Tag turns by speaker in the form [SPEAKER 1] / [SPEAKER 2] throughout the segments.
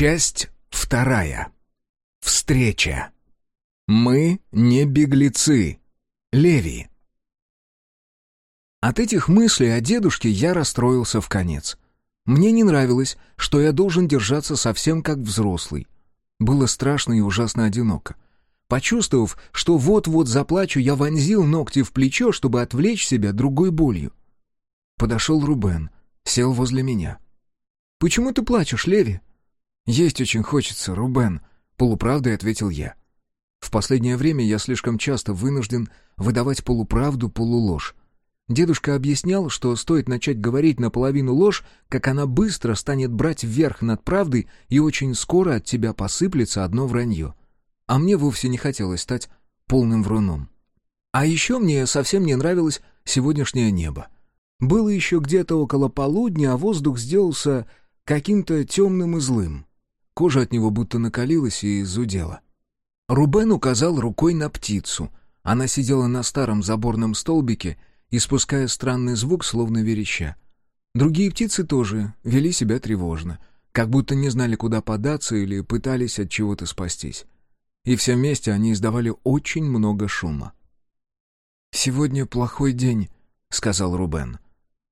[SPEAKER 1] Часть вторая. Встреча. Мы не беглецы. Леви. От этих мыслей о дедушке я расстроился в конец. Мне не нравилось, что я должен держаться совсем как взрослый. Было страшно и ужасно одиноко. Почувствовав, что вот-вот заплачу, я вонзил ногти в плечо, чтобы отвлечь себя другой болью. Подошел Рубен, сел возле меня. «Почему ты плачешь, Леви?» «Есть очень хочется, Рубен», — полуправдой ответил я. В последнее время я слишком часто вынужден выдавать полуправду, полуложь. Дедушка объяснял, что стоит начать говорить наполовину ложь, как она быстро станет брать вверх над правдой, и очень скоро от тебя посыплется одно вранье. А мне вовсе не хотелось стать полным вруном. А еще мне совсем не нравилось сегодняшнее небо. Было еще где-то около полудня, а воздух сделался каким-то темным и злым. Кожа от него будто накалилась и зудела. Рубен указал рукой на птицу. Она сидела на старом заборном столбике, испуская странный звук, словно вереща. Другие птицы тоже вели себя тревожно, как будто не знали, куда податься или пытались от чего-то спастись. И все вместе они издавали очень много шума. «Сегодня плохой день», — сказал Рубен.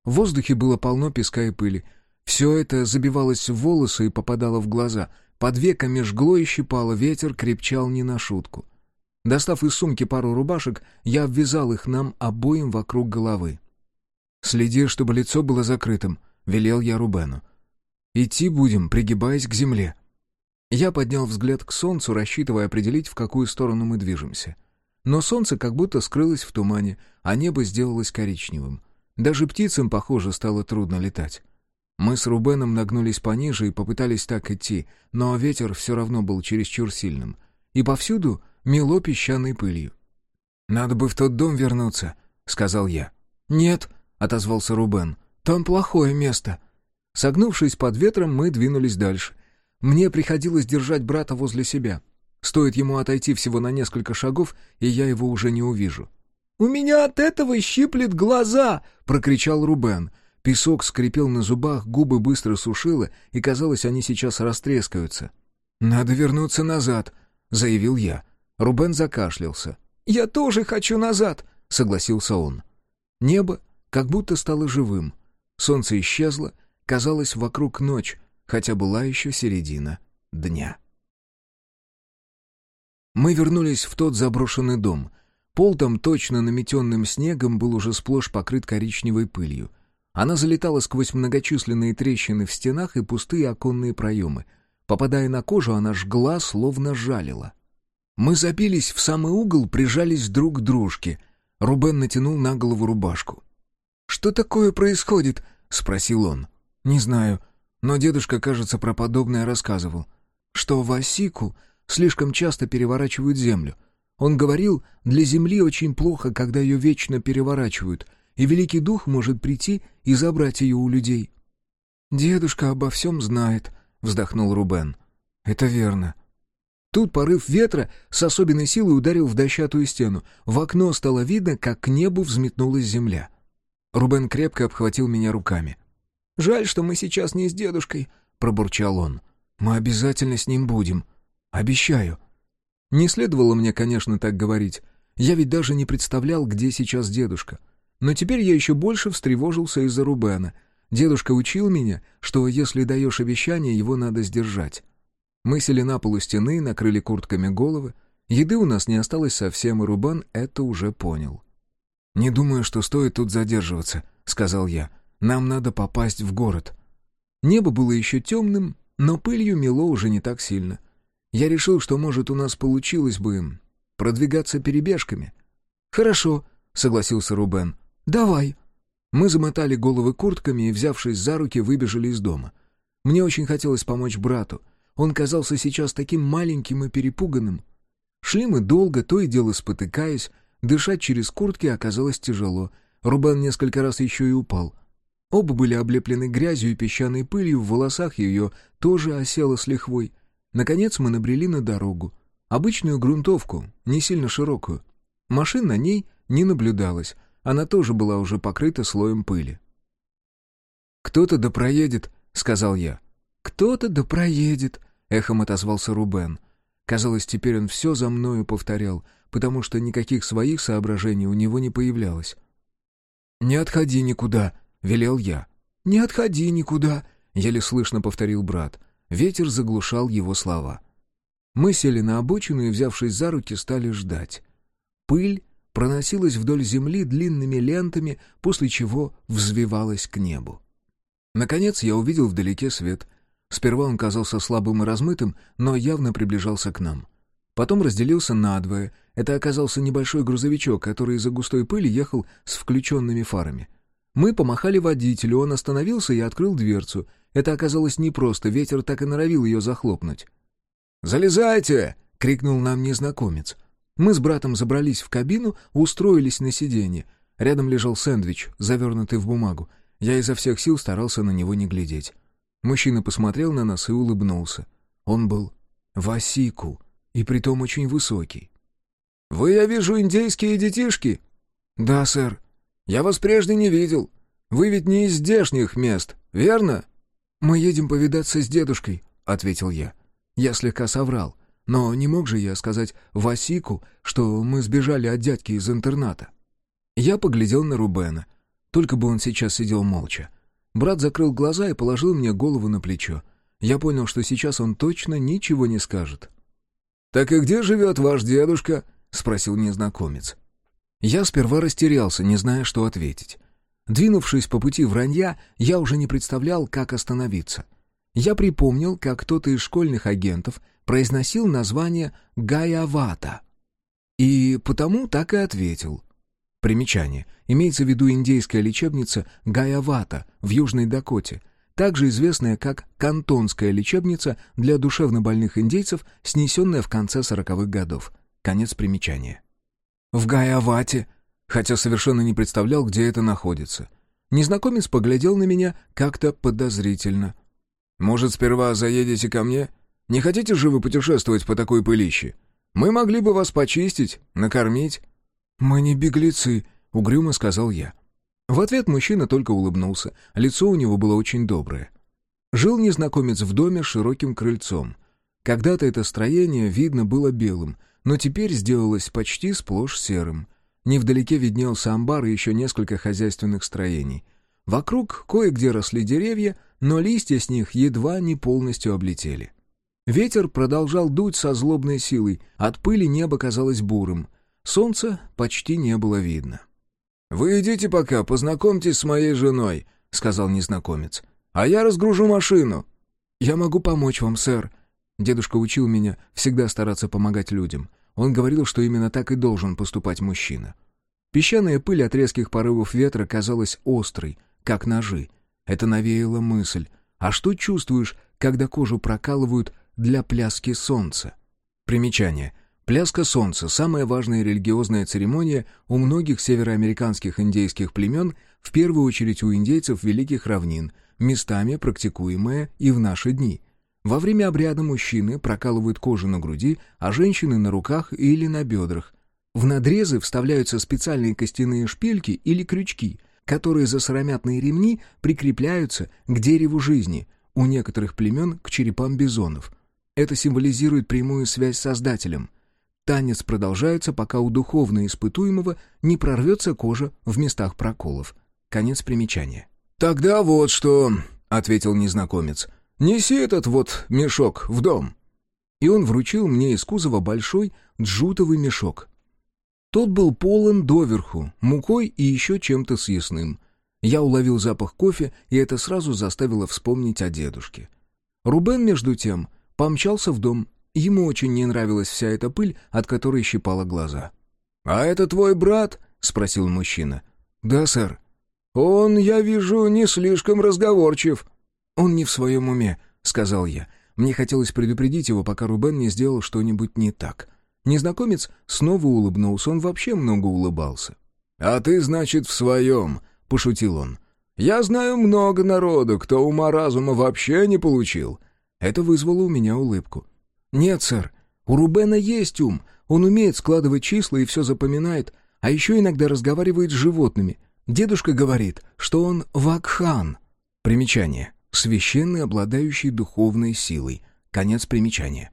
[SPEAKER 1] В воздухе было полно песка и пыли, все это забивалось в волосы и попадало в глаза. Под веками жгло и щипало, ветер крепчал не на шутку. Достав из сумки пару рубашек, я обвязал их нам обоим вокруг головы. «Следи, чтобы лицо было закрытым», — велел я Рубену. «Идти будем, пригибаясь к земле». Я поднял взгляд к солнцу, рассчитывая определить, в какую сторону мы движемся. Но солнце как будто скрылось в тумане, а небо сделалось коричневым. Даже птицам, похоже, стало трудно летать. Мы с Рубеном нагнулись пониже и попытались так идти, но ветер все равно был чересчур сильным. И повсюду мело песчаной пылью. «Надо бы в тот дом вернуться», — сказал я. «Нет», — отозвался Рубен, — «там плохое место». Согнувшись под ветром, мы двинулись дальше. Мне приходилось держать брата возле себя. Стоит ему отойти всего на несколько шагов, и я его уже не увижу. «У меня от этого щиплет глаза!» — прокричал Рубен. Песок скрипел на зубах, губы быстро сушило, и, казалось, они сейчас растрескаются. «Надо вернуться назад», — заявил я. Рубен закашлялся. «Я тоже хочу назад», — согласился он. Небо как будто стало живым. Солнце исчезло, казалось, вокруг ночь, хотя была еще середина дня. Мы вернулись в тот заброшенный дом. Пол там, точно наметенным снегом, был уже сплошь покрыт коричневой пылью. Она залетала сквозь многочисленные трещины в стенах и пустые оконные проемы. Попадая на кожу, она жгла, словно жалила. Мы забились в самый угол, прижались друг к дружке. Рубен натянул на голову рубашку. «Что такое происходит?» — спросил он. «Не знаю, но дедушка, кажется, про подобное рассказывал. Что в Осику слишком часто переворачивают землю. Он говорил, для земли очень плохо, когда ее вечно переворачивают, и Великий Дух может прийти и забрать ее у людей». «Дедушка обо всем знает», — вздохнул Рубен. «Это верно». Тут порыв ветра с особенной силой ударил в дощатую стену. В окно стало видно, как к небу взметнулась земля. Рубен крепко обхватил меня руками. «Жаль, что мы сейчас не с дедушкой», — пробурчал он. «Мы обязательно с ним будем. Обещаю». Не следовало мне, конечно, так говорить. Я ведь даже не представлял, где сейчас дедушка. Но теперь я еще больше встревожился из-за Рубена. Дедушка учил меня, что если даешь обещание, его надо сдержать. Мы сели на полу стены, накрыли куртками головы. Еды у нас не осталось совсем, и Рубан это уже понял. «Не думаю, что стоит тут задерживаться», — сказал я. «Нам надо попасть в город». Небо было еще темным, но пылью мело уже не так сильно. Я решил, что, может, у нас получилось бы продвигаться перебежками. «Хорошо», — согласился Рубен. «Давай». Мы замотали головы куртками и, взявшись за руки, выбежали из дома. Мне очень хотелось помочь брату. Он казался сейчас таким маленьким и перепуганным. Шли мы долго, то и дело спотыкаясь. Дышать через куртки оказалось тяжело. Рубан несколько раз еще и упал. Оба были облеплены грязью и песчаной пылью, в волосах ее тоже осело с лихвой. Наконец мы набрели на дорогу. Обычную грунтовку, не сильно широкую. Машин на ней не наблюдалось, она тоже была уже покрыта слоем пыли.
[SPEAKER 2] «Кто-то да проедет», — сказал я.
[SPEAKER 1] «Кто-то да проедет», —— эхом отозвался Рубен. Казалось, теперь он все за мною повторял, потому что никаких своих соображений у него не появлялось. «Не отходи никуда», — велел я. «Не отходи никуда», — еле слышно повторил брат. Ветер заглушал его слова. Мы сели на обочину и, взявшись за руки, стали ждать. Пыль проносилась вдоль земли длинными лентами, после чего взвивалась к небу. Наконец я увидел вдалеке свет. Сперва он казался слабым и размытым, но явно приближался к нам. Потом разделился надвое. Это оказался небольшой грузовичок, который из-за густой пыли ехал с включенными фарами. Мы помахали водителю, он остановился и открыл дверцу. Это оказалось непросто, ветер так и норовил ее захлопнуть. «Залезайте!» — крикнул нам незнакомец. Мы с братом забрались в кабину, устроились на сиденье. Рядом лежал сэндвич, завернутый в бумагу. Я изо всех сил старался на него не глядеть. Мужчина посмотрел на нас и улыбнулся. Он был Васику, и притом очень высокий. «Вы, я вижу, индейские детишки?» «Да, сэр». «Я вас прежде не видел. Вы ведь не из здешних мест, верно?» «Мы едем повидаться с дедушкой», — ответил я. Я слегка соврал, но не мог же я сказать Васику, что мы сбежали от дядьки из интерната. Я поглядел на Рубена. Только бы он сейчас сидел молча. Брат закрыл глаза и положил мне голову на плечо. Я понял, что сейчас он точно ничего не скажет. «Так и где живет ваш дедушка?» — спросил незнакомец. Я сперва растерялся, не зная, что ответить. Двинувшись по пути вранья, я уже не представлял, как остановиться. Я припомнил, как кто-то из школьных агентов произносил название Гаявата. И потому так и ответил. Примечание. Имеется в виду индейская лечебница Гаявата в Южной Дакоте, также известная как Кантонская лечебница для душевнобольных индейцев, снесенная в конце сороковых годов. Конец примечания. В Гаявате, хотя совершенно не представлял, где это находится. Незнакомец поглядел на меня как-то подозрительно. «Может, сперва заедете ко мне? Не хотите же вы путешествовать по такой пылище? Мы могли бы вас почистить, накормить». «Мы не беглецы», — угрюмо сказал я. В ответ мужчина только улыбнулся, лицо у него было очень доброе. Жил незнакомец в доме с широким крыльцом. Когда-то это строение, видно, было белым, но теперь сделалось почти сплошь серым. Невдалеке виднелся амбар и еще несколько хозяйственных строений. Вокруг кое-где росли деревья, но листья с них едва не полностью облетели. Ветер продолжал дуть со злобной силой, от пыли небо казалось бурым. Солнца почти не было видно. «Вы идите пока, познакомьтесь с моей женой», — сказал незнакомец. «А я разгружу машину». «Я могу помочь вам, сэр». Дедушка учил меня всегда стараться помогать людям. Он говорил, что именно так и должен поступать мужчина. Песчаная пыль от резких порывов ветра казалась острой, как ножи. Это навеяло мысль. А что чувствуешь, когда кожу прокалывают для пляски солнца? Примечание — Пляска солнца – самая важная религиозная церемония у многих североамериканских индейских племен, в первую очередь у индейцев Великих Равнин, местами практикуемая и в наши дни. Во время обряда мужчины прокалывают кожу на груди, а женщины на руках или на бедрах. В надрезы вставляются специальные костяные шпильки или крючки, которые за сыромятные ремни прикрепляются к дереву жизни, у некоторых племен к черепам бизонов. Это символизирует прямую связь с Создателем – Танец продолжается, пока у духовно испытуемого не прорвется кожа в местах проколов. Конец примечания. «Тогда вот что», — ответил незнакомец. «Неси этот вот мешок в дом». И он вручил мне из кузова большой джутовый мешок. Тот был полон доверху, мукой и еще чем-то съестным. Я уловил запах кофе, и это сразу заставило вспомнить о дедушке. Рубен, между тем, помчался в дом, Ему очень не нравилась вся эта пыль, от которой щипала глаза. «А это твой брат?» — спросил мужчина. «Да, сэр». «Он, я вижу, не слишком разговорчив». «Он не в своем уме», — сказал я. Мне хотелось предупредить его, пока Рубен не сделал что-нибудь не так. Незнакомец снова улыбнулся, он вообще много улыбался. «А ты, значит, в своем», — пошутил он. «Я знаю много народу, кто ума-разума вообще не получил». Это вызвало у меня улыбку. «Нет, сэр, у Рубена есть ум. Он умеет складывать числа и все запоминает, а еще иногда разговаривает с животными. Дедушка говорит, что он вакхан». Примечание. Священный, обладающий духовной силой. Конец примечания.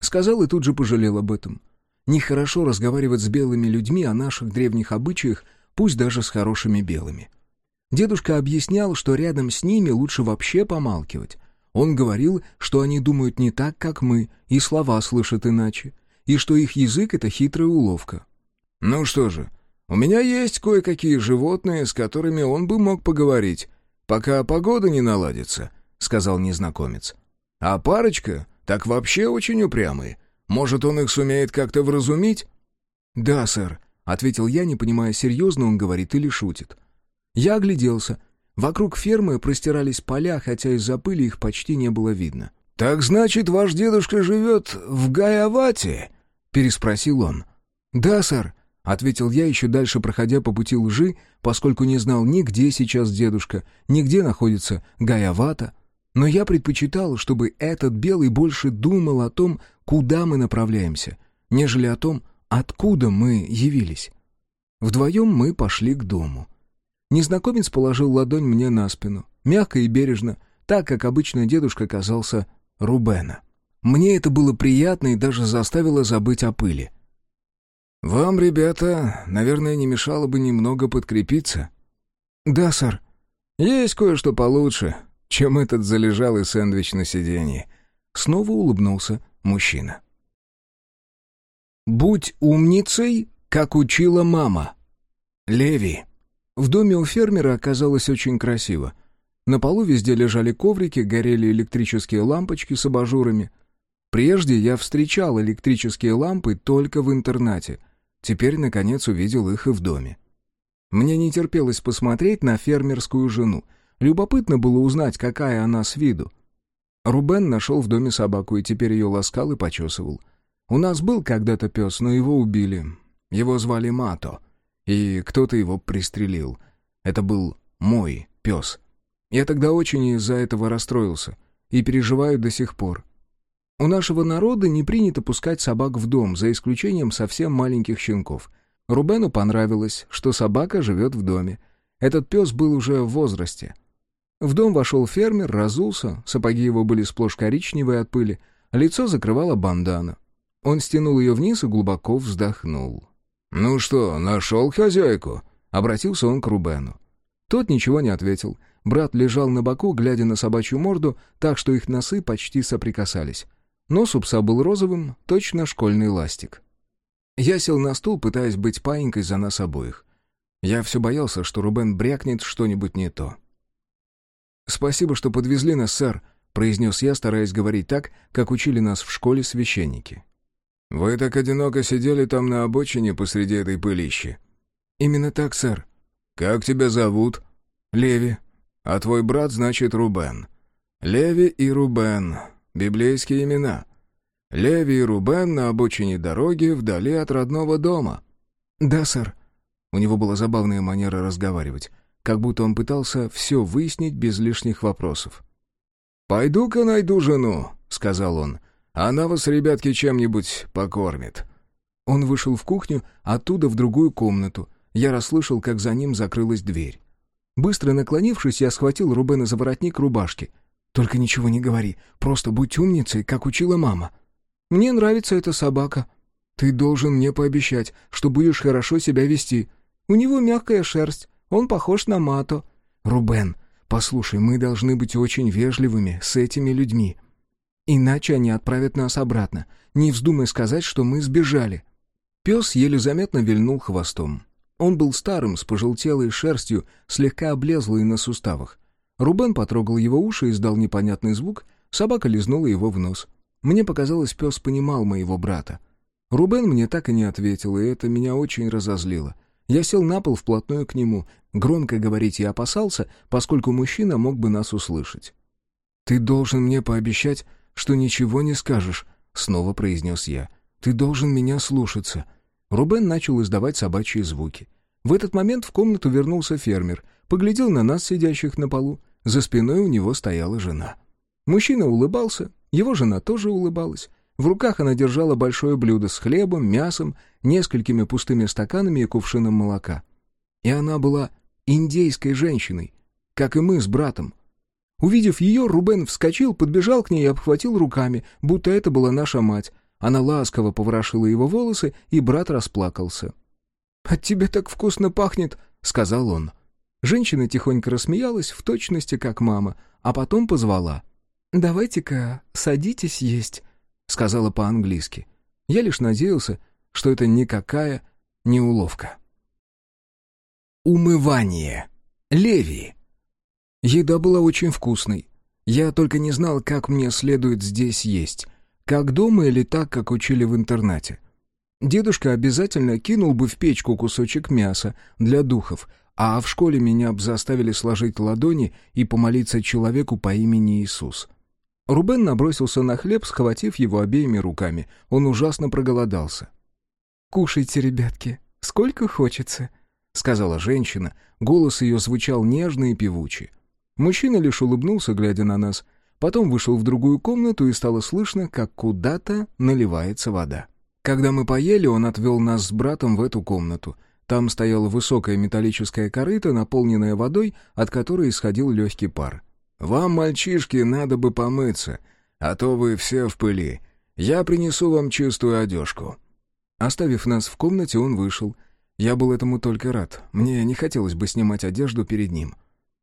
[SPEAKER 1] Сказал и тут же пожалел об этом. Нехорошо разговаривать с белыми людьми о наших древних обычаях, пусть даже с хорошими белыми. Дедушка объяснял, что рядом с ними лучше вообще помалкивать. Он говорил, что они думают не так, как мы, и слова слышат иначе, и что их язык — это хитрая уловка.
[SPEAKER 2] «Ну что же, у меня есть кое-какие животные, с которыми он бы мог поговорить, пока погода не наладится», — сказал незнакомец. «А парочка так вообще очень упрямые. Может, он их сумеет как-то вразумить?»
[SPEAKER 1] «Да, сэр», — ответил я, не понимая, серьезно он говорит или шутит. Я огляделся. Вокруг фермы простирались поля, хотя из-за пыли их почти не было видно.
[SPEAKER 2] «Так значит, ваш дедушка живет в Гаявате?» — переспросил он.
[SPEAKER 1] «Да, сэр», — ответил я, еще дальше проходя по пути лжи, поскольку не знал ни где сейчас дедушка, ни где находится Гаявата. Но я предпочитал, чтобы этот белый больше думал о том, куда мы направляемся, нежели о том, откуда мы явились. Вдвоем мы пошли к дому. Незнакомец положил ладонь мне на спину, мягко и бережно, так, как обычно дедушка казался Рубена. Мне это было приятно и даже заставило забыть о пыли.
[SPEAKER 2] «Вам, ребята, наверное, не мешало бы немного подкрепиться?»
[SPEAKER 1] «Да, сэр».
[SPEAKER 2] «Есть кое-что получше чем этот залежалый сэндвич на сиденье.
[SPEAKER 1] Снова улыбнулся мужчина. «Будь умницей, как учила мама». Леви. В доме у фермера оказалось очень красиво. На полу везде лежали коврики, горели электрические лампочки с абажурами. Прежде я встречал электрические лампы только в интернате. Теперь, наконец, увидел их и в доме. Мне не терпелось посмотреть на фермерскую жену — Любопытно было узнать, какая она с виду. Рубен нашел в доме собаку и теперь ее ласкал и почесывал. У нас был когда-то пес, но его убили. Его звали Мато, и кто-то его пристрелил. Это был мой пес. Я тогда очень из-за этого расстроился и переживаю до сих пор. У нашего народа не принято пускать собак в дом, за исключением совсем маленьких щенков. Рубену понравилось, что собака живет в доме. Этот пес был уже в возрасте — в дом вошел фермер, разулся, сапоги его были сплошь коричневые от пыли, лицо закрывала бандана. Он стянул ее вниз и глубоко вздохнул.
[SPEAKER 2] «Ну что, нашел хозяйку?»
[SPEAKER 1] — обратился он к Рубену. Тот ничего не ответил. Брат лежал на боку, глядя на собачью морду, так что их носы почти соприкасались. Нос у пса был розовым, точно школьный ластик. Я сел на стул, пытаясь быть паинькой за нас обоих. Я все боялся, что Рубен брякнет что-нибудь не то. «Спасибо, что подвезли нас, сэр», — произнес я, стараясь говорить так, как учили нас в школе священники.
[SPEAKER 2] «Вы так одиноко сидели там на обочине посреди этой пылищи?»
[SPEAKER 1] «Именно так, сэр».
[SPEAKER 2] «Как тебя зовут?»
[SPEAKER 1] «Леви».
[SPEAKER 2] «А твой брат, значит, Рубен». «Леви и Рубен. Библейские имена». «Леви и Рубен на обочине дороги вдали от родного дома».
[SPEAKER 1] «Да, сэр». У него была забавная манера разговаривать как будто он пытался все выяснить без лишних вопросов.
[SPEAKER 2] «Пойду-ка найду жену», — сказал он. «Она вас, ребятки, чем-нибудь покормит».
[SPEAKER 1] Он вышел в кухню, оттуда в другую комнату. Я расслышал, как за ним закрылась дверь. Быстро наклонившись, я схватил Рубена за воротник рубашки. «Только ничего не говори, просто будь умницей, как учила мама». «Мне нравится эта собака». «Ты должен мне пообещать, что будешь хорошо себя вести. У него мягкая шерсть, он похож на Мато. Рубен, послушай, мы должны быть очень вежливыми с этими людьми. Иначе они отправят нас обратно. Не вздумай сказать, что мы сбежали». Пес еле заметно вильнул хвостом. Он был старым, с пожелтелой шерстью, слегка облезлый на суставах. Рубен потрогал его уши и издал непонятный звук, собака лизнула его в нос. Мне показалось, пес понимал моего брата. Рубен мне так и не ответил, и это меня очень разозлило. Я сел на пол вплотную к нему. Громко говорить я опасался, поскольку мужчина мог бы нас услышать. «Ты должен мне пообещать, что ничего не скажешь», — снова произнес я. «Ты должен меня слушаться». Рубен начал издавать собачьи звуки. В этот момент в комнату вернулся фермер, поглядел на нас, сидящих на полу. За спиной у него стояла жена. Мужчина улыбался, его жена тоже улыбалась. В руках она держала большое блюдо с хлебом, мясом, несколькими пустыми стаканами и кувшином молока. И она была индейской женщиной, как и мы с братом. Увидев ее, Рубен вскочил, подбежал к ней и обхватил руками, будто это была наша мать. Она ласково поворошила его волосы, и брат расплакался. «От тебя так вкусно пахнет», — сказал он. Женщина тихонько рассмеялась, в точности как мама, а потом позвала. «Давайте-ка садитесь есть», — сказала по-английски. Я лишь надеялся, что это никакая не уловка. Умывание. Леви. Еда была очень вкусной. Я только не знал, как мне следует здесь есть. Как дома или так, как учили в интернате. Дедушка обязательно кинул бы в печку кусочек мяса для духов, а в школе меня заставили сложить ладони и помолиться человеку по имени Иисус. Рубен набросился на хлеб, схватив его обеими руками. Он ужасно проголодался. «Кушайте, ребятки, сколько хочется», — сказала женщина. Голос ее звучал нежно и певуче. Мужчина лишь улыбнулся, глядя на нас. Потом вышел в другую комнату, и стало слышно, как куда-то наливается вода. Когда мы поели, он отвел нас с братом в эту комнату. Там стояла высокая металлическая корыта, наполненная водой, от которой исходил легкий пар. «Вам, мальчишки, надо бы помыться, а то вы все в пыли. Я принесу вам чистую одежку». Оставив нас в комнате, он вышел. Я был этому только рад. Мне не хотелось бы снимать одежду перед ним.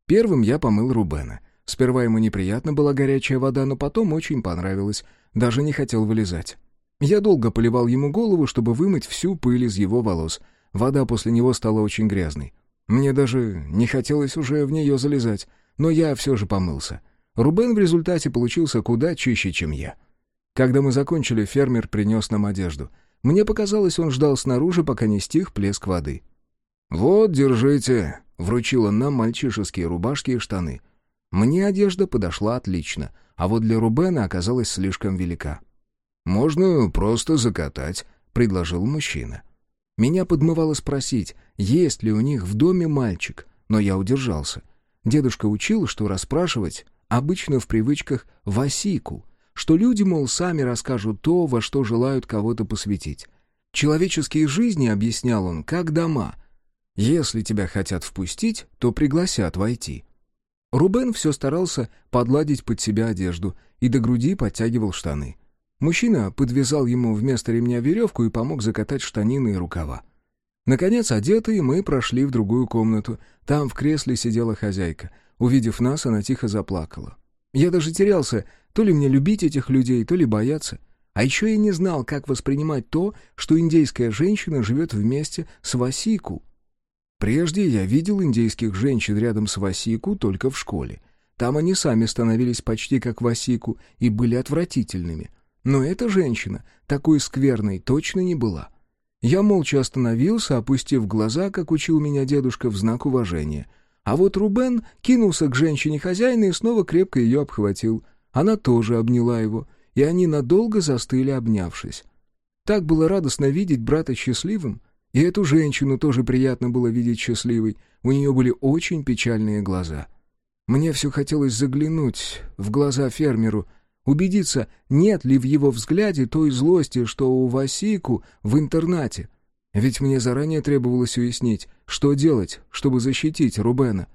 [SPEAKER 1] Первым я помыл Рубена. Сперва ему неприятно была горячая вода, но потом очень понравилось. Даже не хотел вылезать. Я долго поливал ему голову, чтобы вымыть всю пыль из его волос. Вода после него стала очень грязной. Мне даже не хотелось уже в нее залезать, но я все же помылся. Рубен в результате получился куда чище, чем я. Когда мы закончили, фермер принес нам одежду. Мне показалось, он ждал снаружи, пока не стих плеск воды. «Вот, держите», — вручил он нам мальчишеские рубашки и штаны. Мне одежда подошла отлично, а вот для Рубена оказалась слишком велика. «Можно просто закатать», — предложил мужчина. Меня подмывало спросить, есть ли у них в доме мальчик, но я удержался. Дедушка учил, что расспрашивать обычно в привычках «васику», что люди, мол, сами расскажут то, во что желают кого-то посвятить. Человеческие жизни, объяснял он, как дома. Если тебя хотят впустить, то пригласят войти. Рубен все старался подладить под себя одежду и до груди подтягивал штаны. Мужчина подвязал ему вместо ремня веревку и помог закатать штанины и рукава. Наконец, одетые, мы прошли в другую комнату. Там в кресле сидела хозяйка. Увидев нас, она тихо заплакала. Я даже терялся, то ли мне любить этих людей, то ли бояться. А еще я не знал, как воспринимать то, что индейская женщина живет вместе с Васику. Прежде я видел индейских женщин рядом с Васику только в школе. Там они сами становились почти как Васику и были отвратительными. Но эта женщина такой скверной точно не была. Я молча остановился, опустив глаза, как учил меня дедушка, в знак уважения. А вот Рубен кинулся к женщине хозяина и снова крепко ее обхватил. Она тоже обняла его, и они надолго застыли, обнявшись. Так было радостно видеть брата счастливым, и эту женщину тоже приятно было видеть счастливой, у нее были очень печальные глаза. Мне все хотелось заглянуть в глаза фермеру, убедиться, нет ли в его взгляде той злости, что у Васику в интернате. Ведь мне заранее требовалось уяснить, что делать, чтобы защитить Рубена.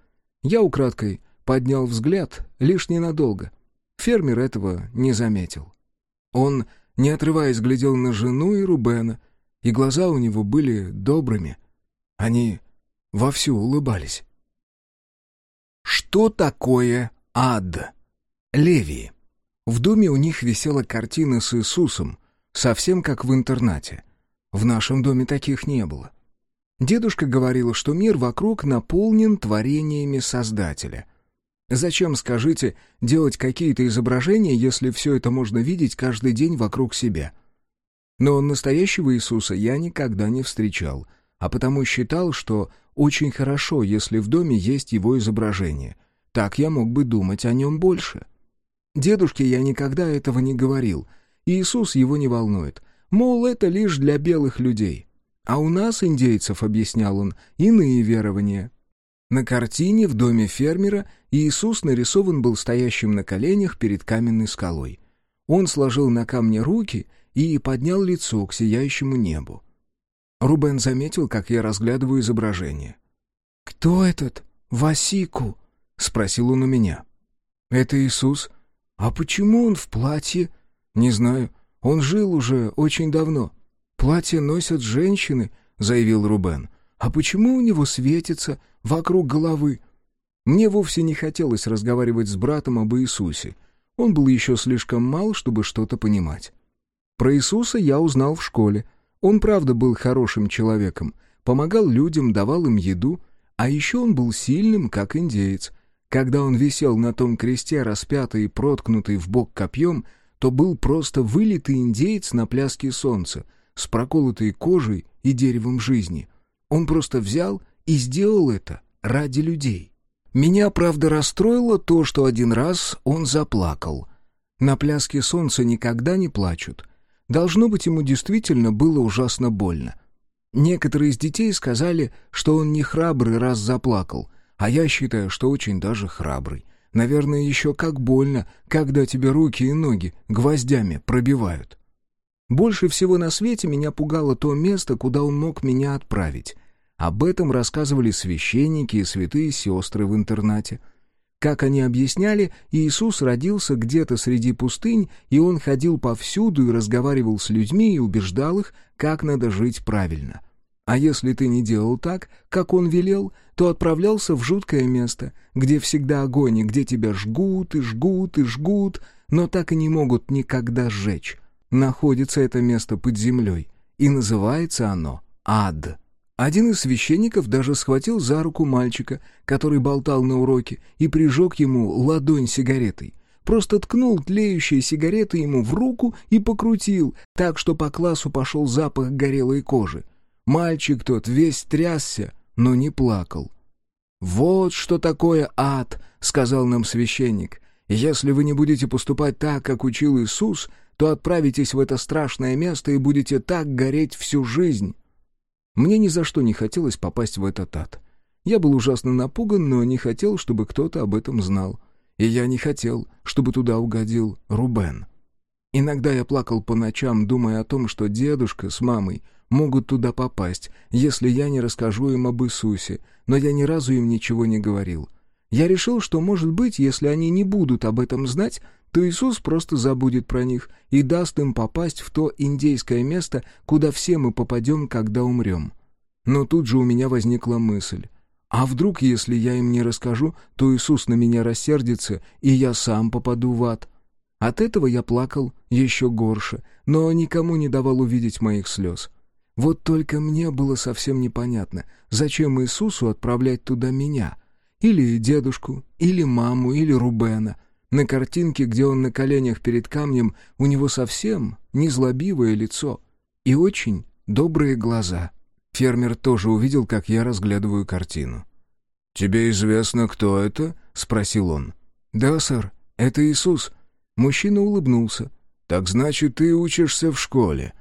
[SPEAKER 1] Я украдкой поднял взгляд лишь ненадолго. Фермер этого не заметил. Он, не отрываясь, глядел на жену и Рубена, и глаза у него были добрыми. Они вовсю улыбались. Что такое ад? Леви. В доме у них висела картина с Иисусом, совсем как в интернате. В нашем доме таких не было. Дедушка говорил, что мир вокруг наполнен творениями Создателя. Зачем, скажите, делать какие-то изображения, если все это можно видеть каждый день вокруг себя? Но настоящего Иисуса я никогда не встречал, а потому считал, что очень хорошо, если в доме есть его изображение. Так я мог бы думать о нем больше. Дедушке я никогда этого не говорил. Иисус его не волнует. Мол, это лишь для белых людей. А у нас, индейцев, объяснял он, иные верования. На картине в доме фермера Иисус нарисован был стоящим на коленях перед каменной скалой. Он сложил на камне руки и поднял лицо к сияющему небу. Рубен заметил, как я разглядываю изображение. «Кто этот? Васику?» — спросил он у меня. «Это Иисус. А почему он в платье?» «Не знаю. Он жил уже очень давно. Платье носят женщины», — заявил Рубен. «А почему у него светится вокруг головы?» Мне вовсе не хотелось разговаривать с братом об Иисусе. Он был еще слишком мал, чтобы что-то понимать. Про Иисуса я узнал в школе. Он правда был хорошим человеком, помогал людям, давал им еду, а еще он был сильным, как индеец. Когда он висел на том кресте, распятый и проткнутый в бок копьем, то был просто вылитый индеец на пляске солнца, с проколотой кожей и деревом жизни. Он просто взял и сделал это ради людей. Меня, правда, расстроило то, что один раз он заплакал. На пляске солнца никогда не плачут. Должно быть, ему действительно было ужасно больно. Некоторые из детей сказали, что он не храбрый, раз заплакал, а я считаю, что очень даже храбрый. Наверное, еще как больно, когда тебе руки и ноги гвоздями пробивают. Больше всего на свете меня пугало то место, куда он мог меня отправить. Об этом рассказывали священники и святые сестры в интернате — как они объясняли, Иисус родился где-то среди пустынь, и он ходил повсюду и разговаривал с людьми и убеждал их, как надо жить правильно. А если ты не делал так, как он велел, то отправлялся в жуткое место, где всегда огонь, и где тебя жгут и жгут и жгут, но так и не могут никогда сжечь. Находится это место под землей, и называется оно ад. Один из священников даже схватил за руку мальчика, который болтал на уроке, и прижег ему ладонь сигаретой. Просто ткнул тлеющие сигареты ему в руку и покрутил, так что по классу пошел запах горелой кожи. Мальчик тот весь трясся, но не плакал. «Вот что такое ад», — сказал нам священник. «Если вы не будете поступать так, как учил Иисус, то отправитесь в это страшное место и будете так гореть всю жизнь». Мне ни за что не хотелось попасть в этот ад. Я был ужасно напуган, но не хотел, чтобы кто-то об этом знал. И я не хотел, чтобы туда угодил Рубен. Иногда я плакал по ночам, думая о том, что дедушка с мамой могут туда попасть, если я не расскажу им об Иисусе, но я ни разу им ничего не говорил. Я решил, что, может быть, если они не будут об этом знать, то Иисус просто забудет про них и даст им попасть в то индейское место, куда все мы попадем, когда умрем. Но тут же у меня возникла мысль. А вдруг, если я им не расскажу, то Иисус на меня рассердится, и я сам попаду в ад? От этого я плакал еще горше, но никому не давал увидеть моих слез. Вот только мне было совсем непонятно, зачем Иисусу отправлять туда меня? Или дедушку, или маму, или Рубена — на картинке, где он на коленях перед камнем, у него совсем незлобивое лицо и очень добрые глаза. Фермер тоже увидел, как я разглядываю картину.
[SPEAKER 2] «Тебе известно, кто это?» — спросил он.
[SPEAKER 1] «Да, сэр, это Иисус». Мужчина улыбнулся.
[SPEAKER 2] «Так значит, ты учишься в школе?»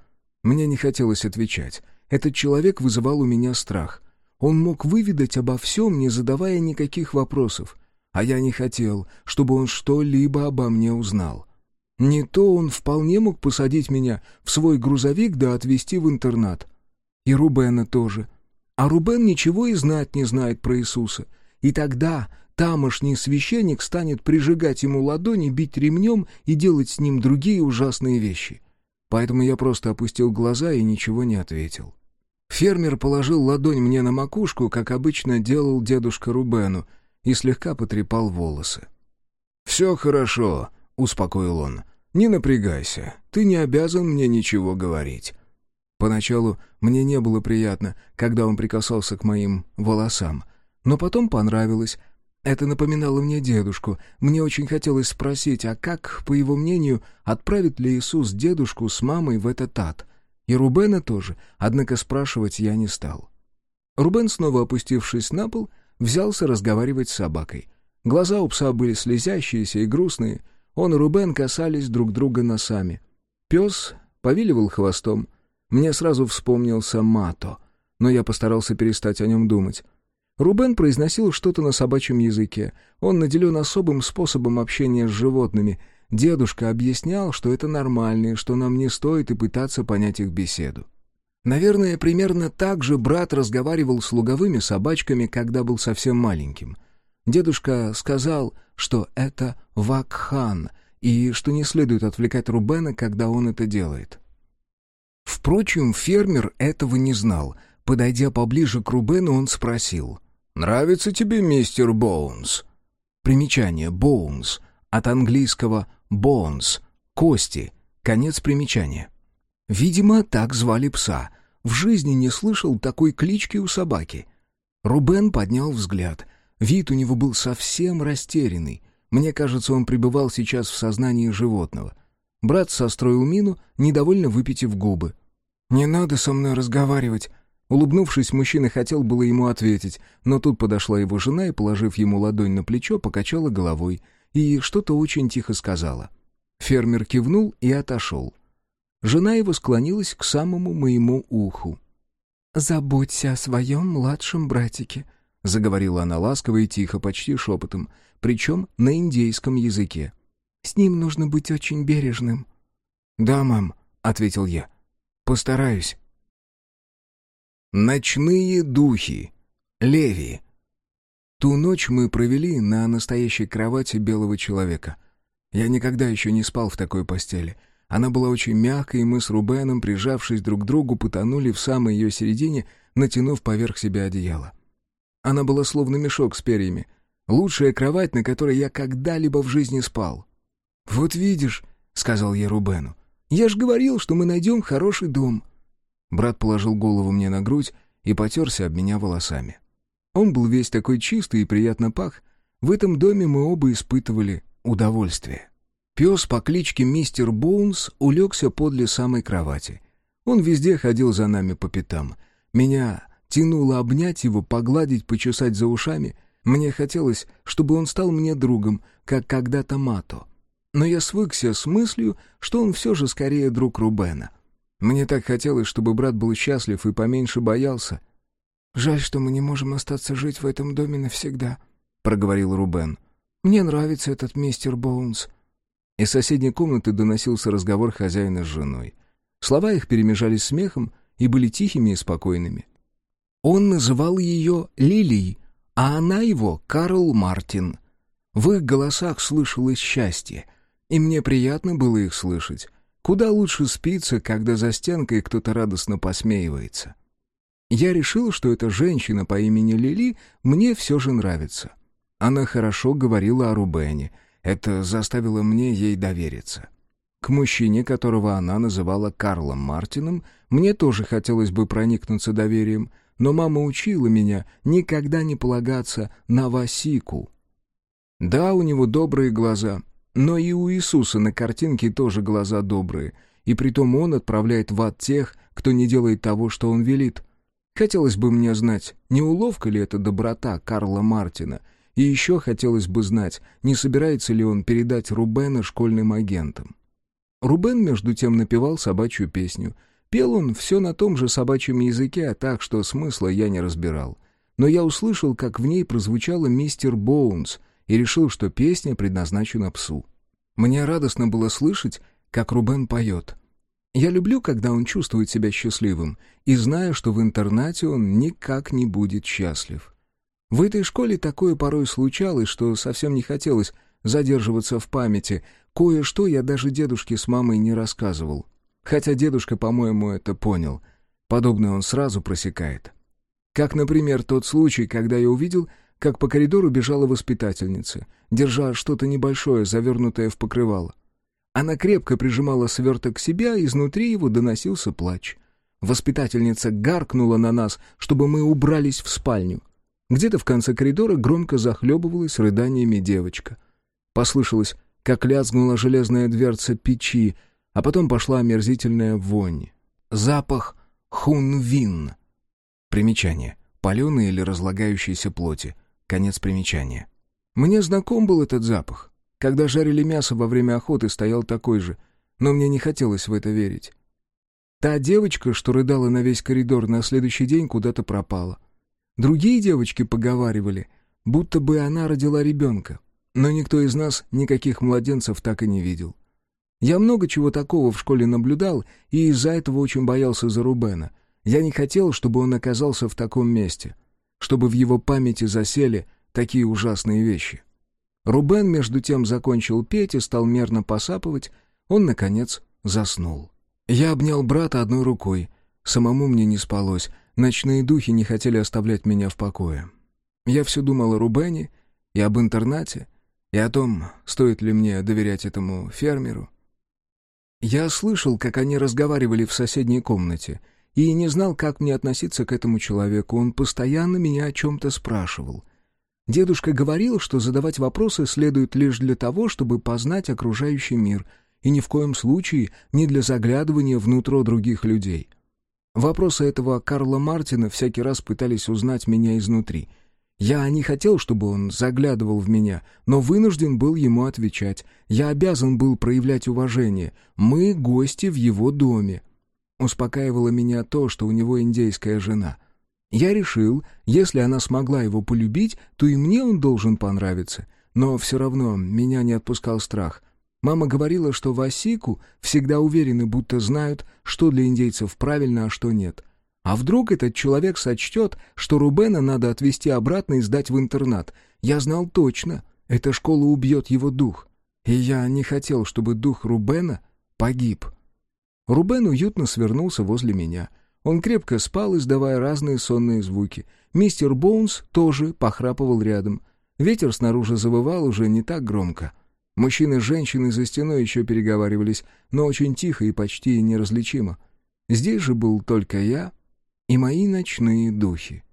[SPEAKER 1] Мне не хотелось отвечать. Этот человек вызывал у меня страх. Он мог выведать обо всем, не задавая никаких вопросов а я не хотел, чтобы он что-либо обо мне узнал. Не то он вполне мог посадить меня в свой грузовик да отвезти в интернат. И Рубена тоже. А Рубен ничего и знать не знает про Иисуса. И тогда тамошний священник станет прижигать ему ладони, бить ремнем и делать с ним другие ужасные вещи. Поэтому я просто опустил глаза и ничего не ответил. Фермер положил ладонь мне на макушку, как обычно делал дедушка Рубену, и слегка потрепал волосы.
[SPEAKER 2] «Все хорошо», — успокоил он. «Не напрягайся, ты не обязан мне ничего говорить».
[SPEAKER 1] Поначалу мне не было приятно, когда он прикасался к моим волосам, но потом понравилось. Это напоминало мне дедушку. Мне очень хотелось спросить, а как, по его мнению, отправит ли Иисус дедушку с мамой в этот ад? И Рубена тоже, однако спрашивать я не стал. Рубен, снова опустившись на пол, взялся разговаривать с собакой. Глаза у пса были слезящиеся и грустные. Он и Рубен касались друг друга носами. Пес повиливал хвостом. Мне сразу вспомнился Мато, но я постарался перестать о нем думать. Рубен произносил что-то на собачьем языке. Он наделен особым способом общения с животными. Дедушка объяснял, что это нормально, и что нам не стоит и пытаться понять их беседу. Наверное, примерно так же брат разговаривал с луговыми собачками, когда был совсем маленьким. Дедушка сказал, что это Вакхан, и что не следует отвлекать Рубена, когда он это делает. Впрочем, фермер этого не знал. Подойдя поближе к Рубену, он спросил.
[SPEAKER 2] «Нравится тебе мистер Боунс?»
[SPEAKER 1] Примечание «Боунс» от английского «bones» — «кости», конец примечания. Видимо, так звали пса. В жизни не слышал такой клички у собаки. Рубен поднял взгляд. Вид у него был совсем растерянный. Мне кажется, он пребывал сейчас в сознании животного. Брат состроил мину, недовольно выпитив губы. «Не надо со мной разговаривать», Улыбнувшись, мужчина хотел было ему ответить, но тут подошла его жена и, положив ему ладонь на плечо, покачала головой и что-то очень тихо сказала. Фермер кивнул и отошел. Жена его склонилась к самому моему уху. «Заботься о своем младшем братике», — заговорила она ласково и тихо, почти шепотом, причем на индейском языке. «С ним нужно быть очень бережным».
[SPEAKER 2] «Да, мам», — ответил я. «Постараюсь». Ночные духи. Леви. Ту ночь мы провели на настоящей кровати белого человека. Я никогда еще не спал в такой постели. Она была очень мягкой, и мы с Рубеном, прижавшись друг к другу, потонули в самой ее середине, натянув поверх себя одеяло. Она была словно мешок с перьями. Лучшая кровать, на которой я когда-либо в жизни спал. «Вот видишь», — сказал я Рубену, — «я ж говорил, что мы найдем хороший дом». Брат положил голову мне на грудь и потерся об меня волосами. Он был весь такой чистый и приятно пах. В этом доме мы оба испытывали удовольствие. Пес по кличке Мистер Боунс улегся подле самой кровати. Он везде ходил за нами по пятам. Меня тянуло обнять его, погладить, почесать за ушами. Мне хотелось, чтобы он стал мне другом, как когда-то Мато. Но я свыкся с мыслью, что он все же скорее друг Рубена — мне так хотелось, чтобы брат был счастлив и поменьше боялся.
[SPEAKER 1] «Жаль, что мы не можем остаться жить в этом доме навсегда», —
[SPEAKER 2] проговорил Рубен.
[SPEAKER 1] «Мне нравится этот мистер Боунс».
[SPEAKER 2] Из соседней комнаты доносился разговор хозяина с женой. Слова их перемежались смехом и были тихими и спокойными.
[SPEAKER 1] Он называл ее Лилией, а она его Карл Мартин. В их голосах слышалось счастье, и мне приятно было их слышать. Куда лучше спится, когда за стенкой кто-то радостно посмеивается. Я решил, что эта женщина по имени Лили мне все же нравится. Она хорошо говорила о Рубене. Это заставило мне ей довериться. К мужчине, которого она называла Карлом Мартином, мне тоже хотелось бы проникнуться доверием, но мама учила меня никогда не полагаться на Васику. Да, у него добрые глаза, но и у Иисуса на картинке тоже глаза добрые, и притом он отправляет в ад тех, кто не делает того, что он велит. Хотелось бы мне знать, не уловка ли это доброта Карла Мартина, и еще хотелось бы знать, не собирается ли он передать Рубена школьным агентам. Рубен, между тем, напевал собачью песню. Пел он все на том же собачьем языке, а так что смысла я не разбирал. Но я услышал, как в ней прозвучало «Мистер Боунс», и решил, что песня предназначена псу. Мне радостно было слышать, как Рубен поет. Я люблю, когда он чувствует себя счастливым, и знаю, что в интернате он никак не будет счастлив. В этой школе такое порой случалось, что совсем не хотелось задерживаться в памяти. Кое-что я даже дедушке с мамой не рассказывал. Хотя дедушка, по-моему, это понял. Подобное он сразу просекает. Как, например, тот случай, когда я увидел, как по коридору бежала воспитательница, держа что-то небольшое, завернутое в покрывало. Она крепко прижимала сверток к себе, а изнутри его доносился плач. Воспитательница гаркнула на нас, чтобы мы убрались в спальню. Где-то в конце коридора громко захлебывалась рыданиями девочка. Послышалось, как лязгнула железная дверца печи, а потом пошла омерзительная вонь. Запах хунвин. Примечание. Паленой или разлагающейся плоти. Конец примечания. Мне знаком был этот запах. Когда жарили мясо во время охоты, стоял такой же, но мне не хотелось в это верить. Та девочка, что рыдала на весь коридор, на следующий день куда-то пропала. Другие девочки поговаривали, будто бы она родила ребенка, но никто из нас никаких младенцев так и не видел. Я много чего такого в школе наблюдал, и из-за этого очень боялся за Рубена. Я не хотел, чтобы он оказался в таком месте чтобы в его памяти засели такие ужасные вещи. Рубен, между тем, закончил петь и стал мерно посапывать. Он, наконец, заснул. Я обнял брата одной рукой. Самому мне не спалось. Ночные духи не хотели оставлять меня в покое. Я все думал о Рубене и об интернате, и о том, стоит ли мне доверять этому фермеру. Я слышал, как они разговаривали в соседней комнате, и не знал, как мне относиться к этому человеку. Он постоянно меня о чем-то спрашивал. Дедушка говорил, что задавать вопросы следует лишь для того, чтобы познать окружающий мир, и ни в коем случае не для заглядывания внутрь других людей. Вопросы этого Карла Мартина всякий раз пытались узнать меня изнутри — я не хотел, чтобы он заглядывал в меня, но вынужден был ему отвечать. Я обязан был проявлять уважение. Мы гости в его доме. Успокаивало меня то, что у него индейская жена. Я решил, если она смогла его полюбить, то и мне он должен понравиться. Но все равно меня не отпускал страх. Мама говорила, что в Осику всегда уверены, будто знают, что для индейцев правильно, а что нет — а вдруг этот человек сочтет, что Рубена надо отвезти обратно и сдать в интернат? Я знал точно, эта школа убьет его дух. И я не хотел, чтобы дух Рубена погиб. Рубен уютно свернулся возле меня. Он крепко спал, издавая разные сонные звуки. Мистер Боунс тоже похрапывал рядом. Ветер снаружи завывал уже не так громко. Мужчины и женщины за стеной еще переговаривались, но очень тихо и почти неразличимо. Здесь же был только я и мои ночные духи.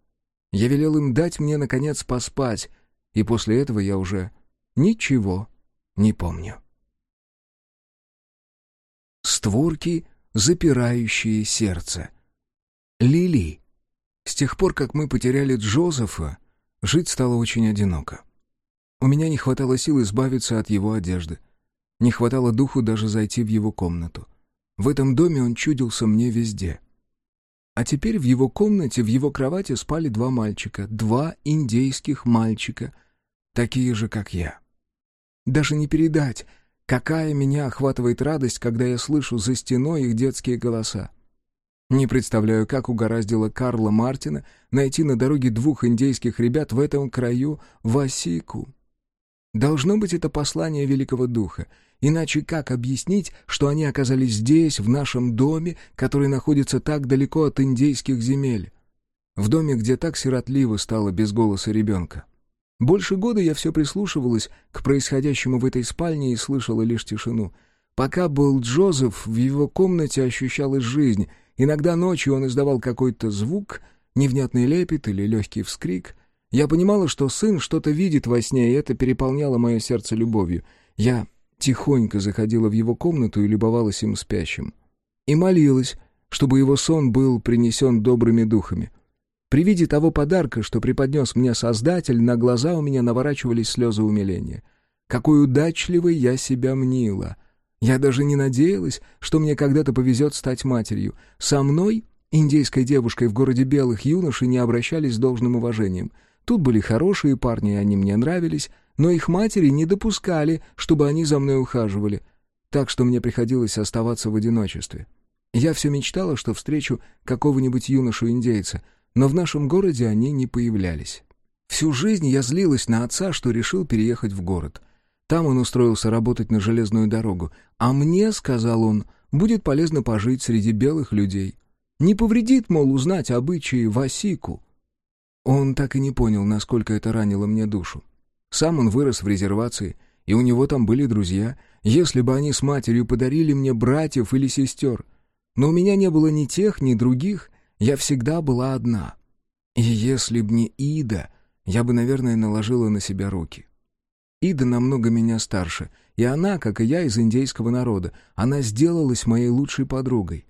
[SPEAKER 1] Я велел им дать мне, наконец, поспать, и после этого я уже ничего не помню. Створки, запирающие сердце. Лили. С тех пор, как мы потеряли Джозефа, жить стало очень одиноко. У меня не хватало сил избавиться от его одежды. Не хватало духу даже зайти в его комнату. В этом доме он чудился мне везде — а теперь в его комнате, в его кровати спали два мальчика, два индейских мальчика, такие же, как я. Даже не передать, какая меня охватывает радость, когда я слышу за стеной их детские голоса. Не представляю, как угораздило Карла Мартина найти на дороге двух индейских ребят в этом краю Васику. Должно быть, это послание Великого Духа, Иначе как объяснить, что они оказались здесь, в нашем доме, который находится так далеко от индейских земель? В доме, где так сиротливо стало без голоса ребенка. Больше года я все прислушивалась к происходящему в этой спальне и слышала лишь тишину. Пока был Джозеф, в его комнате ощущалась жизнь. Иногда ночью он издавал какой-то звук, невнятный лепет или легкий вскрик. Я понимала, что сын что-то видит во сне, и это переполняло мое сердце любовью. Я тихонько заходила в его комнату и любовалась им спящим. И молилась, чтобы его сон был принесен добрыми духами. При виде того подарка, что преподнес мне Создатель, на глаза у меня наворачивались слезы умиления. Какой удачливой я себя мнила! Я даже не надеялась, что мне когда-то повезет стать матерью. Со мной, индейской девушкой в городе белых юношей, не обращались с должным уважением. Тут были хорошие парни, и они мне нравились, но их матери не допускали, чтобы они за мной ухаживали, так что мне приходилось оставаться в одиночестве. Я все мечтала, что встречу какого-нибудь юношу-индейца, но в нашем городе они не появлялись. Всю жизнь я злилась на отца, что решил переехать в город. Там он устроился работать на железную дорогу, а мне, сказал он, будет полезно пожить среди белых людей. Не повредит, мол, узнать обычаи Васику. Он так и не понял, насколько это ранило мне душу. Сам он вырос в резервации, и у него там были друзья. Если бы они с матерью подарили мне братьев или сестер. Но у меня не было ни тех, ни других, я всегда была одна. И если б не Ида, я бы, наверное, наложила на себя руки. Ида намного меня старше, и она, как и я, из индейского народа, она сделалась моей лучшей подругой.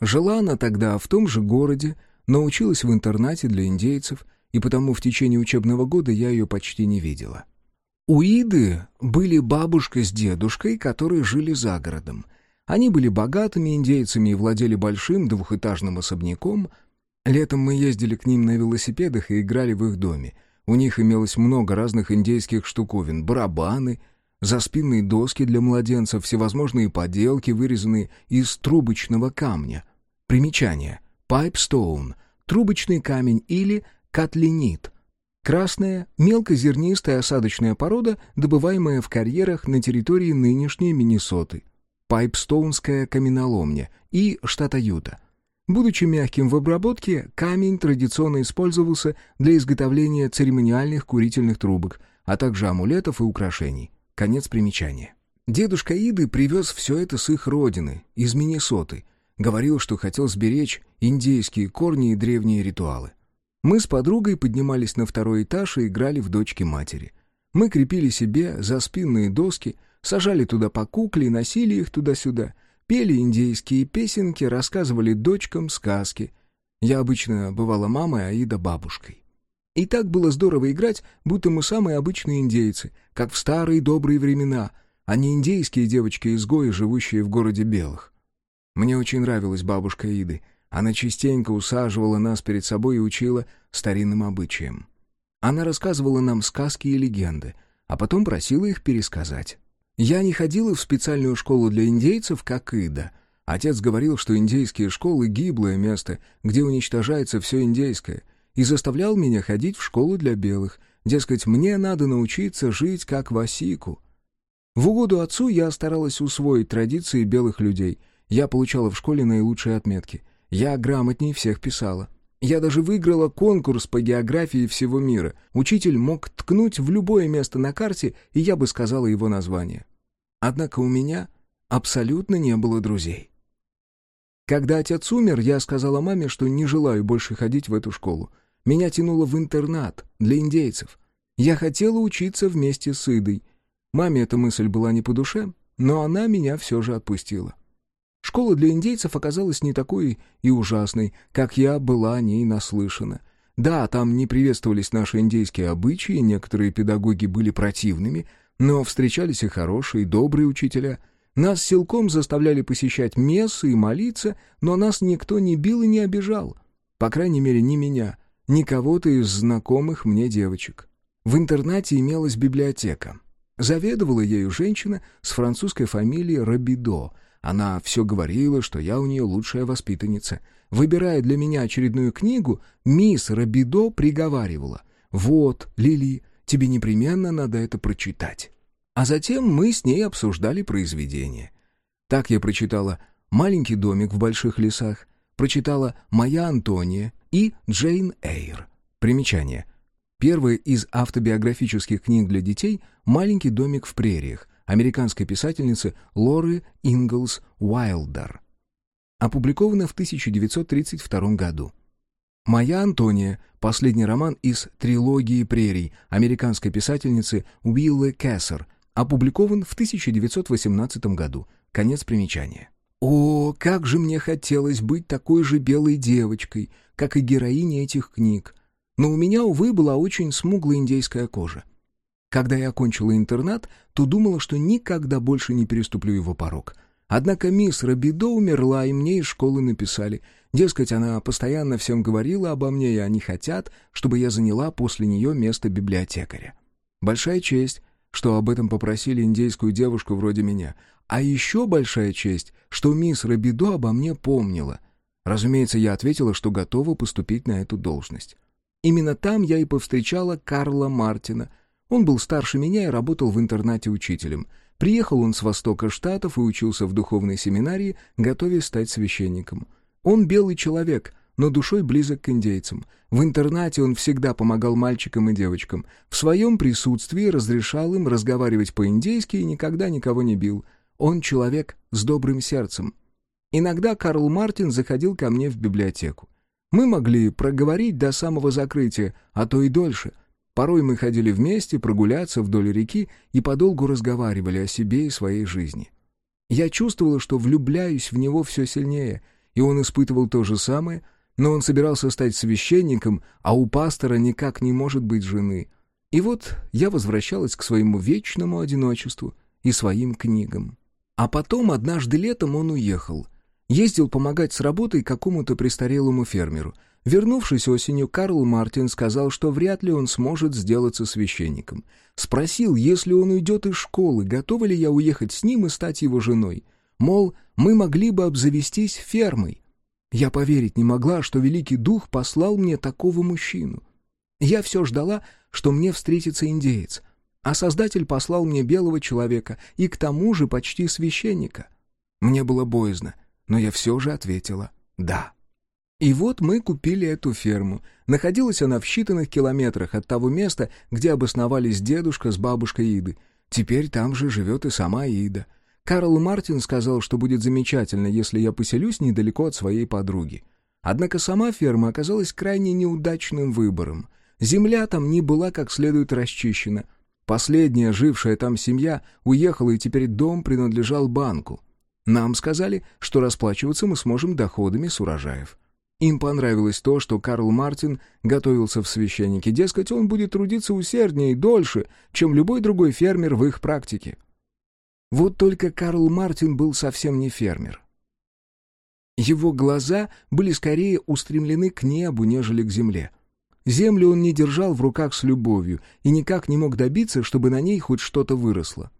[SPEAKER 1] Жила она тогда в том же городе, но училась в интернате для индейцев, и потому в течение учебного года я ее почти не видела. У Иды были бабушка с дедушкой, которые жили за городом. Они были богатыми индейцами и владели большим двухэтажным особняком. Летом мы ездили к ним на велосипедах и играли в их доме. У них имелось много разных индейских штуковин, барабаны, заспинные доски для младенцев, всевозможные поделки, вырезанные из трубочного камня. Примечание. Пайпстоун — трубочный камень или Катлинит. Красная, мелкозернистая осадочная порода, добываемая в карьерах на территории нынешней Миннесоты. Пайпстоунская каменоломня и штата Юта. Будучи мягким в обработке, камень традиционно использовался для изготовления церемониальных курительных трубок, а также амулетов и украшений. Конец примечания. Дедушка Иды привез все это с их родины, из Миннесоты. Говорил, что хотел сберечь индейские корни и древние ритуалы. Мы с подругой поднимались на второй этаж и играли в дочки матери. Мы крепили себе за спинные доски, сажали туда по кукле носили их туда-сюда, пели индейские песенки, рассказывали дочкам сказки. Я обычно бывала мамой, а Ида бабушкой. И так было здорово играть, будто мы самые обычные индейцы, как в старые добрые времена, а не индейские девочки-изгои, живущие в городе Белых. Мне очень нравилась бабушка Иды — она частенько усаживала нас перед собой и учила старинным обычаям. Она рассказывала нам сказки и легенды, а потом просила их пересказать. Я не ходила в специальную школу для индейцев, как Ида. Отец говорил, что индейские школы — гиблое место, где уничтожается все индейское, и заставлял меня ходить в школу для белых, дескать, мне надо научиться жить как Васику. В угоду отцу я старалась усвоить традиции белых людей. Я получала в школе наилучшие отметки — я грамотнее всех писала. Я даже выиграла конкурс по географии всего мира. Учитель мог ткнуть в любое место на карте, и я бы сказала его название. Однако у меня абсолютно не было друзей. Когда отец умер, я сказала маме, что не желаю больше ходить в эту школу. Меня тянуло в интернат для индейцев. Я хотела учиться вместе с Идой. Маме эта мысль была не по душе, но она меня все же отпустила. Школа для индейцев оказалась не такой и ужасной, как я была о ней наслышана. Да, там не приветствовались наши индейские обычаи, некоторые педагоги были противными, но встречались и хорошие, и добрые учителя. Нас силком заставляли посещать мессы и молиться, но нас никто не бил и не обижал. По крайней мере, ни меня, ни кого-то из знакомых мне девочек. В интернате имелась библиотека. Заведовала ею женщина с французской фамилией Рабидо — она все говорила, что я у нее лучшая воспитанница. Выбирая для меня очередную книгу, мисс Рабидо приговаривала. «Вот, Лили, тебе непременно надо это прочитать». А затем мы с ней обсуждали произведение. Так я прочитала «Маленький домик в больших лесах», прочитала «Моя Антония» и «Джейн Эйр». Примечание. Первая из автобиографических книг для детей «Маленький домик в прериях», американской писательницы Лоры Инглс Уайлдер. Опубликовано в 1932 году. «Моя Антония» — последний роман из трилогии «Прерий» американской писательницы Уиллы Кессер, опубликован в 1918 году. Конец примечания. О, как же мне хотелось быть такой же белой девочкой, как и героиня этих книг. Но у меня, увы, была очень смуглая индейская кожа. Когда я окончила интернат, то думала, что никогда больше не переступлю его порог. Однако мисс Рабидо умерла, и мне из школы написали. Дескать, она постоянно всем говорила обо мне, и они хотят, чтобы я заняла после нее место библиотекаря. Большая честь, что об этом попросили индейскую девушку вроде меня. А еще большая честь, что мисс Рабидо обо мне помнила. Разумеется, я ответила, что готова поступить на эту должность. Именно там я и повстречала Карла Мартина — он был старше меня и работал в интернате учителем. Приехал он с востока штатов и учился в духовной семинарии, готовясь стать священником. Он белый человек, но душой близок к индейцам. В интернате он всегда помогал мальчикам и девочкам. В своем присутствии разрешал им разговаривать по-индейски и никогда никого не бил. Он человек с добрым сердцем. Иногда Карл Мартин заходил ко мне в библиотеку. Мы могли проговорить до самого закрытия, а то и дольше — Порой мы ходили вместе прогуляться вдоль реки и подолгу разговаривали о себе и своей жизни. Я чувствовала, что влюбляюсь в него все сильнее, и он испытывал то же самое, но он собирался стать священником, а у пастора никак не может быть жены. И вот я возвращалась к своему вечному одиночеству и своим книгам. А потом однажды летом он уехал. Ездил помогать с работой какому-то престарелому фермеру — Вернувшись осенью, Карл Мартин сказал, что вряд ли он сможет сделаться священником. Спросил, если он уйдет из школы, готова ли я уехать с ним и стать его женой. Мол, мы могли бы обзавестись фермой. Я поверить не могла, что Великий Дух послал мне такого мужчину. Я все ждала, что мне встретится индеец, а Создатель послал мне белого человека и к тому же почти священника. Мне было боязно, но я все же ответила «да». И вот мы купили эту ферму. Находилась она в считанных километрах от того места, где обосновались дедушка с бабушкой Иды. Теперь там же живет и сама Ида. Карл Мартин сказал, что будет замечательно, если я поселюсь недалеко от своей подруги. Однако сама ферма оказалась крайне неудачным выбором. Земля там не была как следует расчищена. Последняя жившая там семья уехала, и теперь дом принадлежал банку. Нам сказали, что расплачиваться мы сможем доходами с урожаев. Им понравилось то, что Карл Мартин готовился в священнике. Дескать, он будет трудиться усерднее и дольше, чем любой другой фермер в их практике. Вот только Карл Мартин был совсем не фермер. Его глаза были скорее устремлены к небу, нежели к земле. Землю он не держал в руках с любовью и никак не мог добиться, чтобы на ней хоть что-то выросло.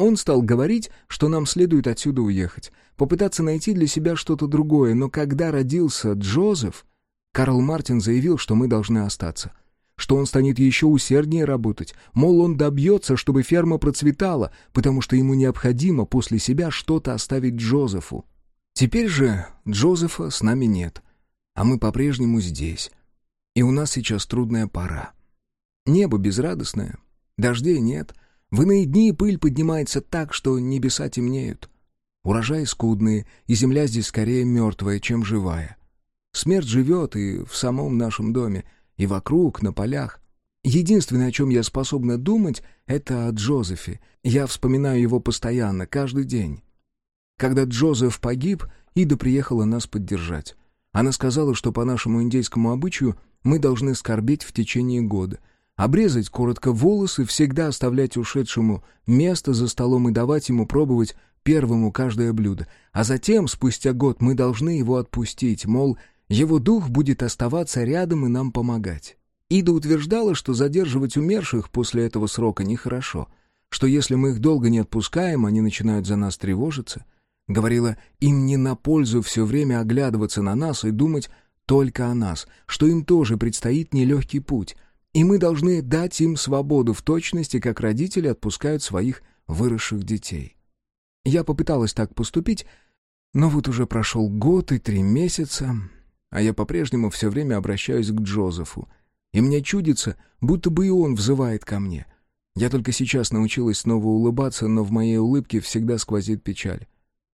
[SPEAKER 1] Он стал говорить, что нам следует отсюда уехать, попытаться найти для себя что-то другое, но когда родился Джозеф, Карл Мартин заявил, что мы должны остаться, что он станет еще усерднее работать, мол, он добьется, чтобы ферма процветала, потому что ему необходимо после себя что-то оставить Джозефу. Теперь же Джозефа с нами нет, а мы по-прежнему здесь, и у нас сейчас трудная пора. Небо безрадостное, дождей нет — в иные дни пыль поднимается так, что небеса темнеют. Урожаи скудные, и земля здесь скорее мертвая, чем живая. Смерть живет и в самом нашем доме, и вокруг, на полях. Единственное, о чем я способна думать, это о Джозефе. Я вспоминаю его постоянно, каждый день. Когда Джозеф погиб, Ида приехала нас поддержать. Она сказала, что по нашему индейскому обычаю мы должны скорбеть в течение года — Обрезать коротко волосы, всегда оставлять ушедшему место за столом и давать ему пробовать первому каждое блюдо. А затем, спустя год, мы должны его отпустить, мол, его дух будет оставаться рядом и нам помогать. Ида утверждала, что задерживать умерших после этого срока нехорошо, что если мы их долго не отпускаем, они начинают за нас тревожиться. Говорила, им не на пользу все время оглядываться на нас и думать только о нас, что им тоже предстоит нелегкий путь — и мы должны дать им свободу в точности, как родители отпускают своих выросших детей. Я попыталась так поступить, но вот уже прошел год и три месяца, а я по-прежнему все время обращаюсь к Джозефу, и мне чудится, будто бы и он взывает ко мне. Я только сейчас научилась снова улыбаться, но в моей улыбке всегда сквозит печаль.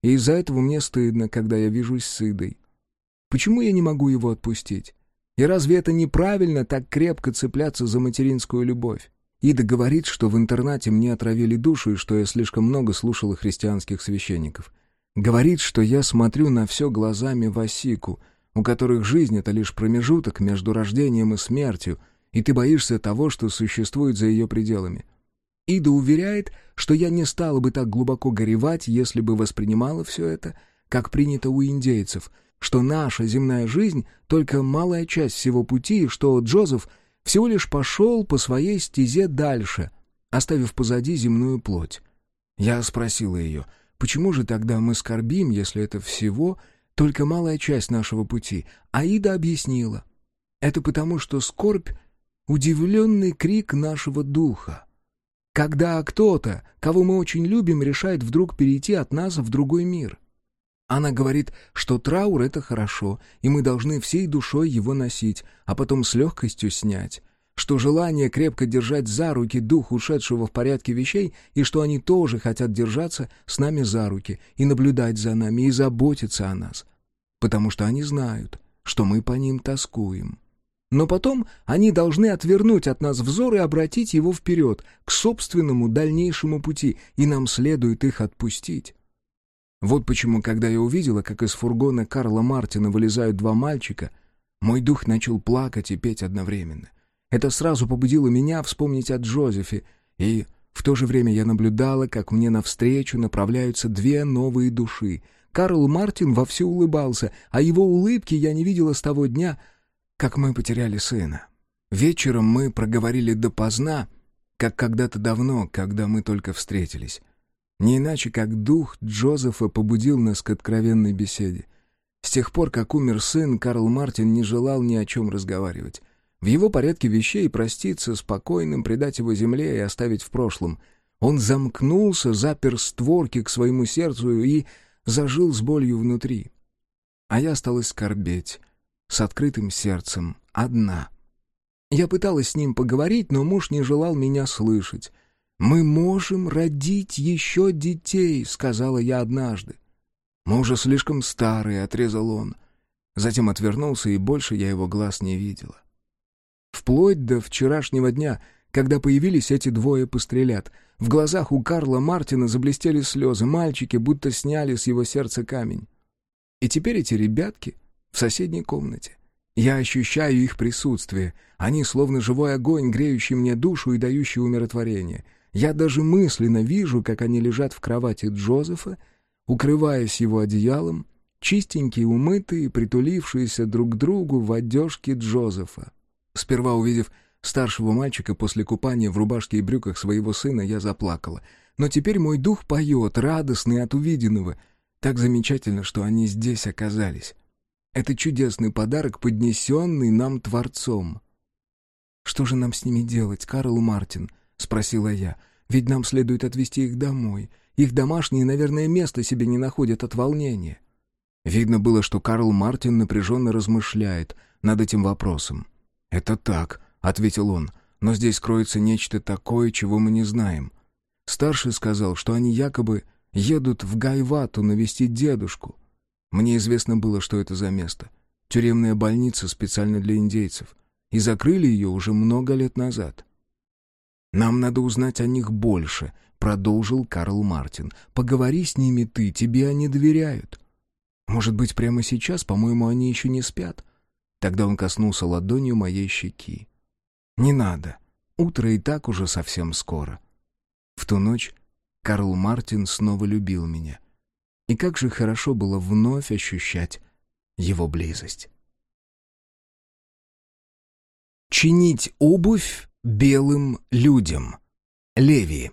[SPEAKER 1] И из-за этого мне стыдно, когда я вижусь с Идой. Почему я не могу его отпустить? И разве это неправильно так крепко цепляться за материнскую любовь? Ида говорит, что в интернате мне отравили душу и что я слишком много слушала христианских священников. Говорит, что я смотрю на все глазами Васику, у которых жизнь — это лишь промежуток между рождением и смертью, и ты боишься того, что существует за ее пределами. Ида уверяет, что я не стала бы так глубоко горевать, если бы воспринимала все это, как принято у индейцев — что наша земная жизнь — только малая часть всего пути, и что Джозеф всего лишь пошел по своей стезе дальше, оставив позади земную плоть. Я спросила ее, почему же тогда мы скорбим, если это всего только малая часть нашего пути? Аида объяснила. Это потому, что скорбь — удивленный крик нашего духа. Когда кто-то, кого мы очень любим, решает вдруг перейти от нас в другой мир — она говорит, что траур — это хорошо, и мы должны всей душой его носить, а потом с легкостью снять. Что желание крепко держать за руки дух ушедшего в порядке вещей, и что они тоже хотят держаться с нами за руки, и наблюдать за нами, и заботиться о нас. Потому что они знают, что мы по ним тоскуем. Но потом они должны отвернуть от нас взор и обратить его вперед, к собственному дальнейшему пути, и нам следует их отпустить. Вот почему, когда я увидела, как из фургона Карла Мартина вылезают два мальчика, мой дух начал плакать и петь одновременно. Это сразу побудило меня вспомнить о Джозефе, и в то же время я наблюдала, как мне навстречу направляются две новые души. Карл Мартин вовсю улыбался, а его улыбки я не видела с того дня, как мы потеряли сына. Вечером мы проговорили допоздна, как когда-то давно, когда мы только встретились. Не иначе, как дух Джозефа побудил нас к откровенной беседе. С тех пор, как умер сын, Карл Мартин не желал ни о чем разговаривать. В его порядке вещей проститься спокойным, предать его земле и оставить в прошлом. Он замкнулся, запер створки к своему сердцу и зажил с болью внутри. А я осталась скорбеть, с открытым сердцем, одна. Я пыталась с ним поговорить, но муж не желал меня слышать. «Мы можем родить еще детей», — сказала я однажды. «Мы уже слишком старые», — отрезал он. Затем отвернулся, и больше я его глаз не видела. Вплоть до вчерашнего дня, когда появились эти двое пострелят, в глазах у Карла Мартина заблестели слезы, мальчики будто сняли с его сердца камень. И теперь эти ребятки в соседней комнате. Я ощущаю их присутствие. Они словно живой огонь, греющий мне душу и дающий умиротворение. Я даже мысленно вижу, как они лежат в кровати Джозефа, укрываясь его одеялом, чистенькие, умытые, притулившиеся друг к другу в одежке Джозефа. Сперва увидев старшего мальчика после купания в рубашке и брюках своего сына, я заплакала. Но теперь мой дух поет, радостный от увиденного. Так замечательно, что они здесь оказались. Это чудесный подарок, поднесенный нам Творцом. «Что же нам с ними делать, Карл Мартин?» — спросила я. «Ведь нам следует отвезти их домой. Их домашние, наверное, места себе не находят от волнения». Видно было, что Карл Мартин напряженно размышляет над этим вопросом. «Это так», — ответил он, — «но здесь кроется нечто такое, чего мы не знаем. Старший сказал, что они якобы едут в Гайвату навестить дедушку. Мне известно было, что это за место. Тюремная больница специально для индейцев. И закрыли ее уже много лет назад. «Нам надо узнать о них больше», — продолжил Карл Мартин. «Поговори с ними ты, тебе они доверяют». «Может быть, прямо сейчас, по-моему, они еще не спят?» Тогда он коснулся ладонью моей щеки. «Не надо. Утро и так уже совсем скоро». В ту ночь Карл Мартин снова любил меня. И как же хорошо было вновь ощущать его близость. Чинить обувь белым людям. Леви.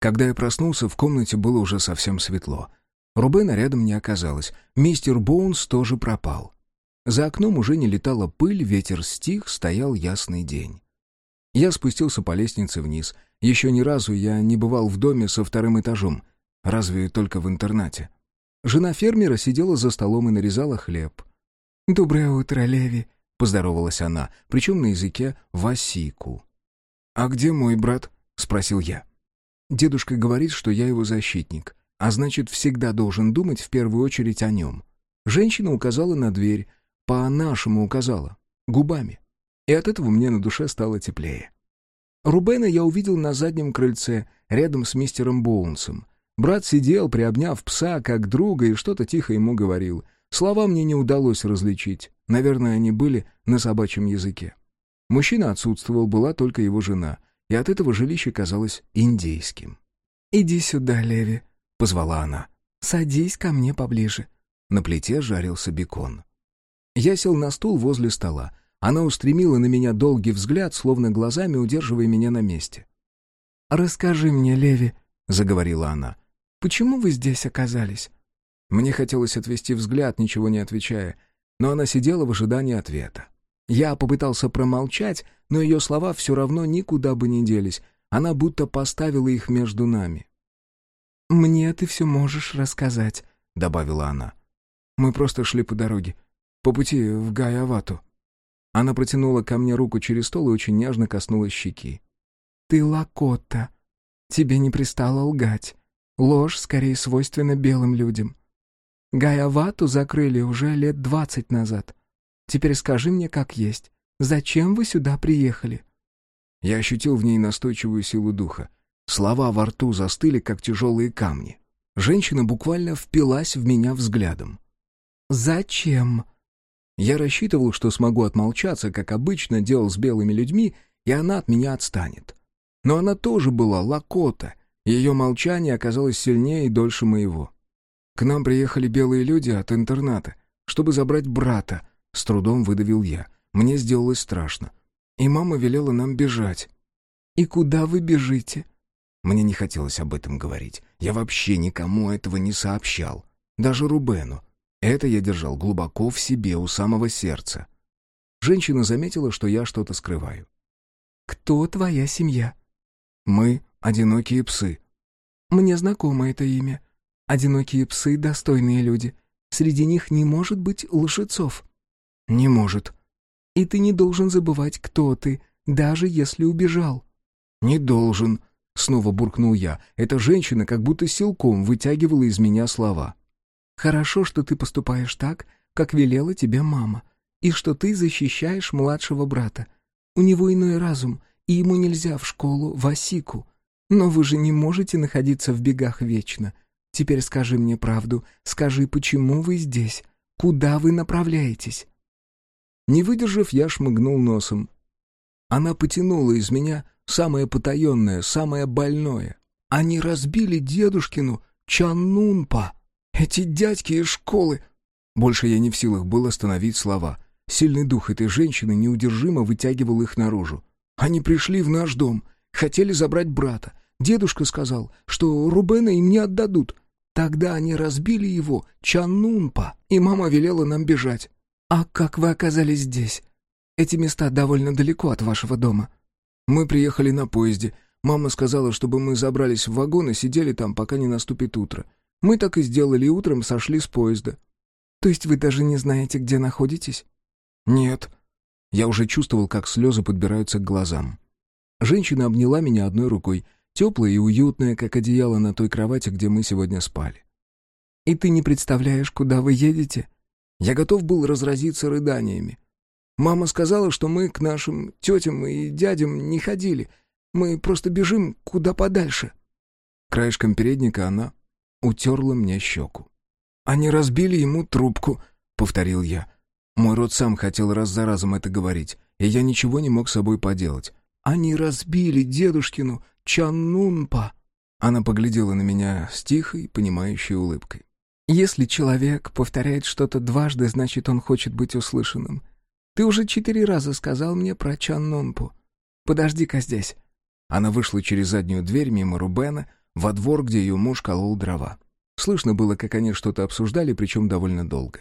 [SPEAKER 1] Когда я проснулся, в комнате было уже совсем светло. Рубена рядом не оказалось. Мистер Боунс тоже пропал. За окном уже не летала пыль, ветер стих, стоял ясный день. Я спустился по лестнице вниз. Еще ни разу я не бывал в доме со вторым этажом. Разве только в интернате. Жена фермера сидела за столом и нарезала хлеб. «Доброе утро, Леви», — поздоровалась она, причем на языке васику. «А где мой брат?» — спросил я. Дедушка говорит, что я его защитник, а значит, всегда должен думать в первую очередь о нем. Женщина указала на дверь, по-нашему указала, губами. И от этого мне на душе стало теплее. Рубена я увидел на заднем крыльце, рядом с мистером Боунсом. Брат сидел, приобняв пса как друга, и что-то тихо ему говорил. Слова мне не удалось различить. Наверное, они были на собачьем языке. Мужчина отсутствовал, была только его жена, и от этого жилище казалось индейским. «Иди сюда, Леви», — позвала она. «Садись ко мне поближе». На плите жарился бекон. Я сел на стул возле стола. Она устремила на меня долгий взгляд, словно глазами удерживая меня на месте. «Расскажи мне, Леви», — заговорила она, — «почему вы здесь оказались?» Мне хотелось отвести взгляд, ничего не отвечая, но она сидела в ожидании ответа. Я попытался промолчать, но ее слова все равно никуда бы не делись. Она будто поставила их между нами. «Мне ты все можешь рассказать», — добавила она. «Мы просто шли по дороге по пути в Гайавату». Она протянула ко мне руку через стол и очень нежно коснулась щеки. «Ты Лакота. Тебе не пристало лгать. Ложь скорее свойственна белым людям. Гайавату закрыли уже лет двадцать назад. Теперь скажи мне как есть. Зачем вы сюда приехали?» Я ощутил в ней настойчивую силу духа. Слова во рту застыли, как тяжелые камни. Женщина буквально впилась в меня взглядом. «Зачем?» Я рассчитывал, что смогу отмолчаться, как обычно делал с белыми людьми, и она от меня отстанет. Но она тоже была лакота, ее молчание оказалось сильнее и дольше моего. К нам приехали белые люди от интерната, чтобы забрать брата, с трудом выдавил я. Мне сделалось страшно. И мама велела нам бежать. «И куда вы бежите?» Мне не хотелось об этом говорить. Я вообще никому этого не сообщал. Даже Рубену. Это я держал глубоко в себе, у самого сердца. Женщина заметила, что я что-то скрываю.
[SPEAKER 3] «Кто твоя семья?»
[SPEAKER 1] «Мы — одинокие псы».
[SPEAKER 3] «Мне знакомо это имя. Одинокие псы — достойные люди. Среди них не может быть лжецов».
[SPEAKER 1] «Не может».
[SPEAKER 3] «И ты не должен забывать, кто ты, даже если убежал».
[SPEAKER 1] «Не должен», — снова буркнул я. Эта женщина как будто силком вытягивала из меня слова.
[SPEAKER 3] «Хорошо, что ты поступаешь так, как велела тебе мама, и что ты защищаешь младшего брата. У него иной разум, и ему нельзя в школу, в Осику. Но вы же не можете находиться в бегах вечно. Теперь скажи мне правду, скажи, почему вы здесь, куда вы направляетесь?»
[SPEAKER 1] Не выдержав, я шмыгнул носом. Она потянула из меня самое потаенное, самое больное. Они разбили дедушкину Чаннунпа. Эти дядьки из школы. Больше я не в силах был остановить слова. Сильный дух этой женщины неудержимо вытягивал их наружу. Они пришли в наш дом, хотели забрать брата. Дедушка сказал, что Рубена им не отдадут. Тогда они разбили его, Чаннунпа, и мама велела нам бежать.
[SPEAKER 3] «А как вы оказались здесь? Эти места довольно далеко от вашего дома».
[SPEAKER 1] «Мы приехали на поезде. Мама сказала, чтобы мы забрались в вагон и сидели там, пока не наступит утро. Мы так и сделали, и утром сошли с поезда».
[SPEAKER 3] «То есть вы даже не знаете, где находитесь?»
[SPEAKER 1] «Нет». Я уже чувствовал, как слезы подбираются к глазам. Женщина обняла меня одной рукой, теплая и уютная, как одеяло на той кровати, где мы сегодня спали.
[SPEAKER 3] «И ты не представляешь, куда вы едете?»
[SPEAKER 1] Я готов был разразиться рыданиями. Мама сказала, что мы к нашим тетям и дядям не ходили. Мы просто бежим куда подальше. Краешком передника она утерла мне щеку. «Они разбили ему трубку», — повторил я. Мой рот сам хотел раз за разом это говорить, и я ничего не мог с собой поделать. «Они разбили дедушкину Чаннунпа». Она поглядела на меня с тихой, понимающей улыбкой.
[SPEAKER 3] Если человек повторяет что-то дважды, значит, он хочет быть услышанным. Ты уже четыре раза сказал мне про Чаннунпу. Подожди-ка здесь».
[SPEAKER 1] Она вышла через заднюю дверь мимо Рубена, во двор, где ее муж колол дрова. Слышно было, как они что-то обсуждали, причем довольно долго.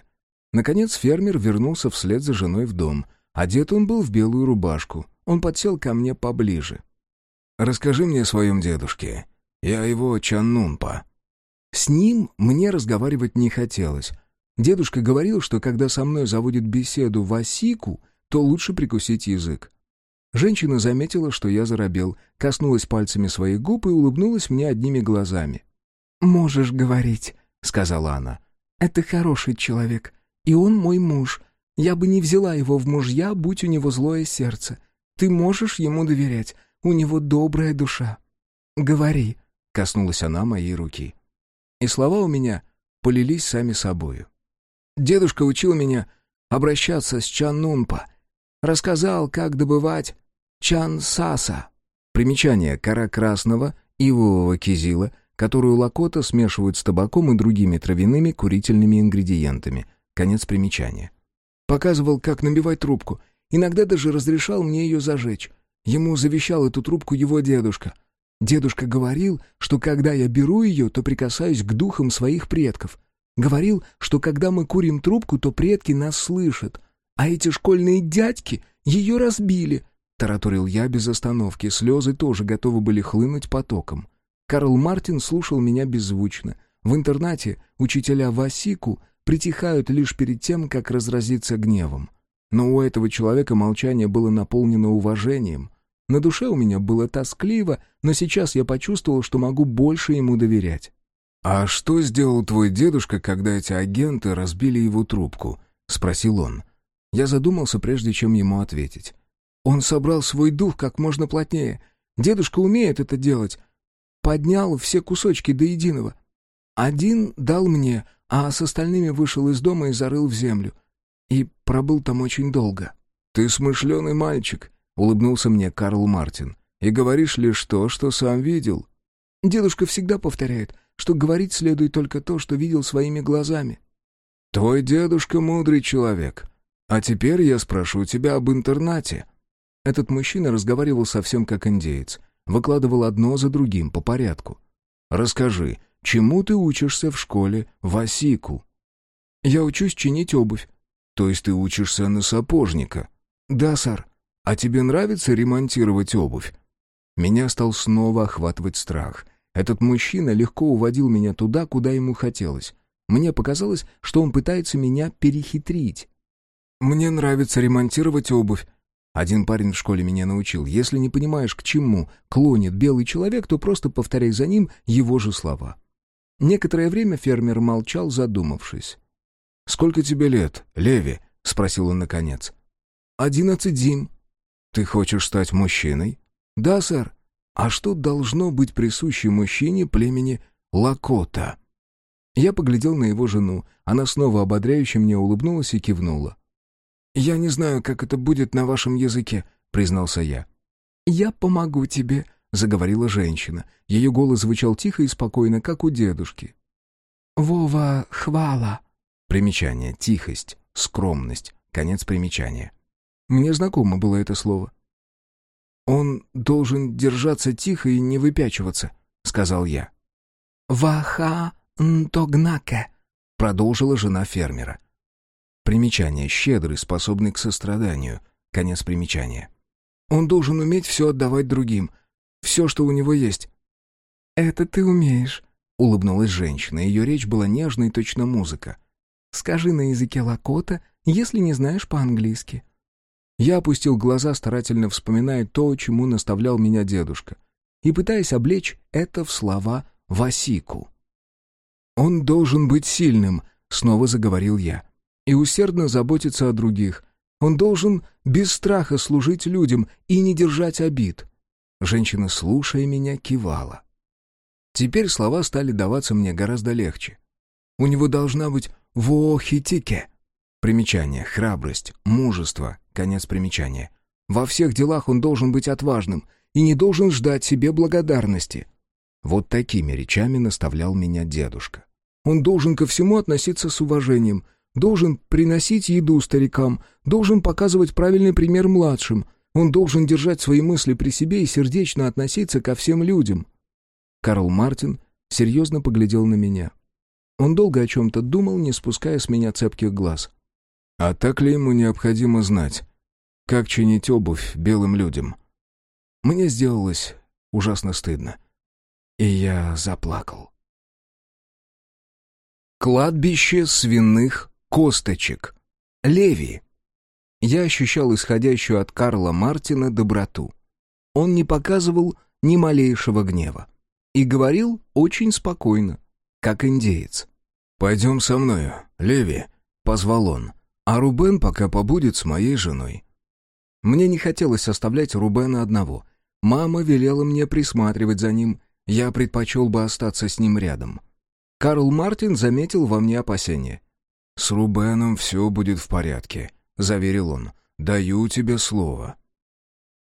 [SPEAKER 1] Наконец фермер вернулся вслед за женой в дом. Одет он был в белую рубашку. Он подсел ко мне поближе. «Расскажи мне о своем дедушке. Я его Чаннунпа», с ним мне разговаривать не хотелось. Дедушка говорил, что когда со мной заводит беседу Васику, то лучше прикусить язык. Женщина заметила, что я заробел, коснулась пальцами своих губ и улыбнулась мне одними глазами.
[SPEAKER 3] «Можешь говорить», — сказала она. «Это хороший человек, и он мой муж. Я бы не взяла его в мужья, будь у него злое сердце. Ты можешь ему доверять, у него добрая душа. Говори», — коснулась она моей руки и слова у меня полились сами собою. Дедушка учил меня обращаться с Чаннунпа. Рассказал, как добывать чансаса. Примечание кора красного ивового кизила, которую лакота смешивают с табаком и другими травяными курительными ингредиентами. Конец примечания. Показывал, как набивать трубку. Иногда даже разрешал мне ее зажечь. Ему завещал эту трубку его дедушка — Дедушка говорил, что когда я беру ее, то прикасаюсь к духам своих предков. Говорил, что когда мы курим трубку, то предки нас слышат. А эти школьные дядьки ее разбили. Тараторил я без остановки, слезы тоже готовы были хлынуть потоком. Карл Мартин слушал меня беззвучно. В интернате учителя Васику притихают лишь перед тем, как разразиться гневом. Но у этого человека молчание было наполнено уважением. На душе у меня было тоскливо, но сейчас я почувствовал, что могу больше ему доверять. «А что сделал твой дедушка, когда эти агенты разбили его трубку?» — спросил он. Я задумался, прежде чем ему ответить. Он собрал свой дух как можно плотнее. Дедушка умеет это делать. Поднял все кусочки до единого. Один дал мне, а с остальными вышел из дома и зарыл в землю. И пробыл там очень долго. «Ты смышленый мальчик», — улыбнулся мне Карл Мартин. «И говоришь лишь то, что сам видел». «Дедушка всегда повторяет, что говорить следует только то, что видел своими глазами». «Твой дедушка мудрый человек. А теперь я спрошу тебя об интернате». Этот мужчина разговаривал совсем как индеец. Выкладывал одно за другим, по порядку. «Расскажи, чему ты учишься в школе Васику?» «Я учусь чинить обувь». «То есть ты учишься на сапожника?»
[SPEAKER 1] «Да, сэр. А тебе нравится ремонтировать обувь?» Меня стал снова охватывать страх. Этот мужчина легко уводил меня туда, куда ему хотелось. Мне показалось, что он пытается меня перехитрить. «Мне нравится ремонтировать обувь». Один парень в школе меня научил. Если не понимаешь, к чему клонит белый человек, то просто повторяй за ним его же слова. Некоторое время фермер молчал, задумавшись. «Сколько тебе лет, Леви?» — спросил он наконец. «Одиннадцать зим». «Ты хочешь стать мужчиной?» «Да, сэр». «А что должно быть присуще мужчине племени Лакота?» Я поглядел на его жену. Она снова ободряюще мне улыбнулась и кивнула. «Я не знаю, как это будет на вашем языке», — признался я. «Я помогу тебе», — заговорила женщина. Ее голос звучал тихо и спокойно, как у дедушки. «Вова, хвала». Примечание, тихость, скромность, конец примечания. Мне знакомо было это слово. «Он должен держаться тихо и не выпячиваться», — сказал я. «Ваха нтогнаке», — продолжила жена фермера. Примечание. Щедрый, способный к состраданию. Конец примечания. Он должен уметь все отдавать другим. Все, что у него есть. «Это ты умеешь», — улыбнулась женщина. Ее речь была нежной, точно музыка. «Скажи на языке лакота, если не знаешь по-английски». Я опустил глаза, старательно вспоминая то, чему наставлял меня дедушка, и пытаясь облечь это в слова Васику. «Он должен быть сильным», — снова заговорил я и усердно заботиться о других. Он должен без страха служить людям и не держать обид. Женщина, слушая меня, кивала. Теперь слова стали даваться мне гораздо легче. У него должна быть «воохитике». Примечание, храбрость, мужество, конец примечания. Во всех делах он должен быть отважным и не должен ждать себе благодарности. Вот такими речами наставлял меня дедушка. Он должен ко всему относиться с уважением, должен приносить еду старикам, должен показывать правильный пример младшим, он должен держать свои мысли при себе и сердечно относиться ко всем людям. Карл Мартин серьезно поглядел на меня. Он долго о чем-то думал, не спуская с меня цепких глаз. А так ли ему необходимо знать, как чинить обувь белым людям? Мне сделалось ужасно стыдно. И я заплакал. Кладбище свиных косточек. Леви. Я ощущал исходящую от Карла Мартина доброту. Он не показывал ни малейшего гнева. И говорил очень спокойно, как индеец. «Пойдем со мною, Леви», — позвал он. «А Рубен пока побудет с моей женой». Мне не хотелось оставлять Рубена одного. Мама велела мне присматривать за ним. Я предпочел бы остаться с ним рядом. Карл Мартин заметил во мне опасения. «С Рубеном все будет в порядке», — заверил он. «Даю тебе слово».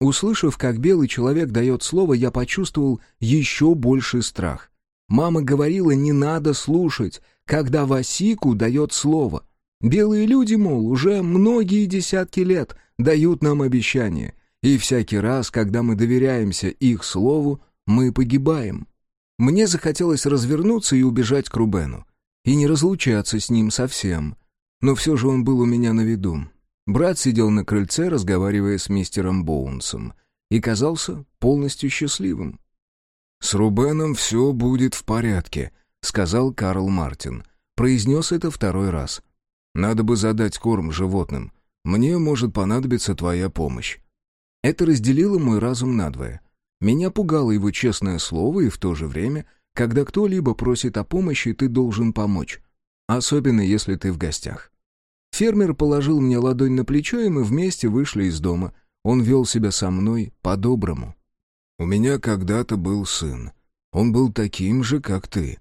[SPEAKER 1] Услышав, как белый человек дает слово, я почувствовал еще больший страх. Мама говорила, не надо слушать, когда Васику дает слово. Белые люди, мол, уже многие десятки лет дают нам обещания, и всякий раз, когда мы доверяемся их слову, мы погибаем. Мне захотелось развернуться и убежать к Рубену и не разлучаться с ним совсем. Но все же он был у меня на виду. Брат сидел на крыльце, разговаривая с мистером Боунсом, и казался полностью счастливым. «С Рубеном все будет в порядке», — сказал Карл Мартин. Произнес это второй раз. «Надо бы задать корм животным. Мне может понадобиться твоя помощь». Это разделило мой разум надвое. Меня пугало его честное слово и в то же время когда кто-либо просит о помощи, ты должен помочь. Особенно, если ты в гостях. Фермер положил мне ладонь на плечо, и мы вместе вышли из дома. Он вел себя со мной по-доброму. «У меня когда-то был сын. Он был таким же, как ты».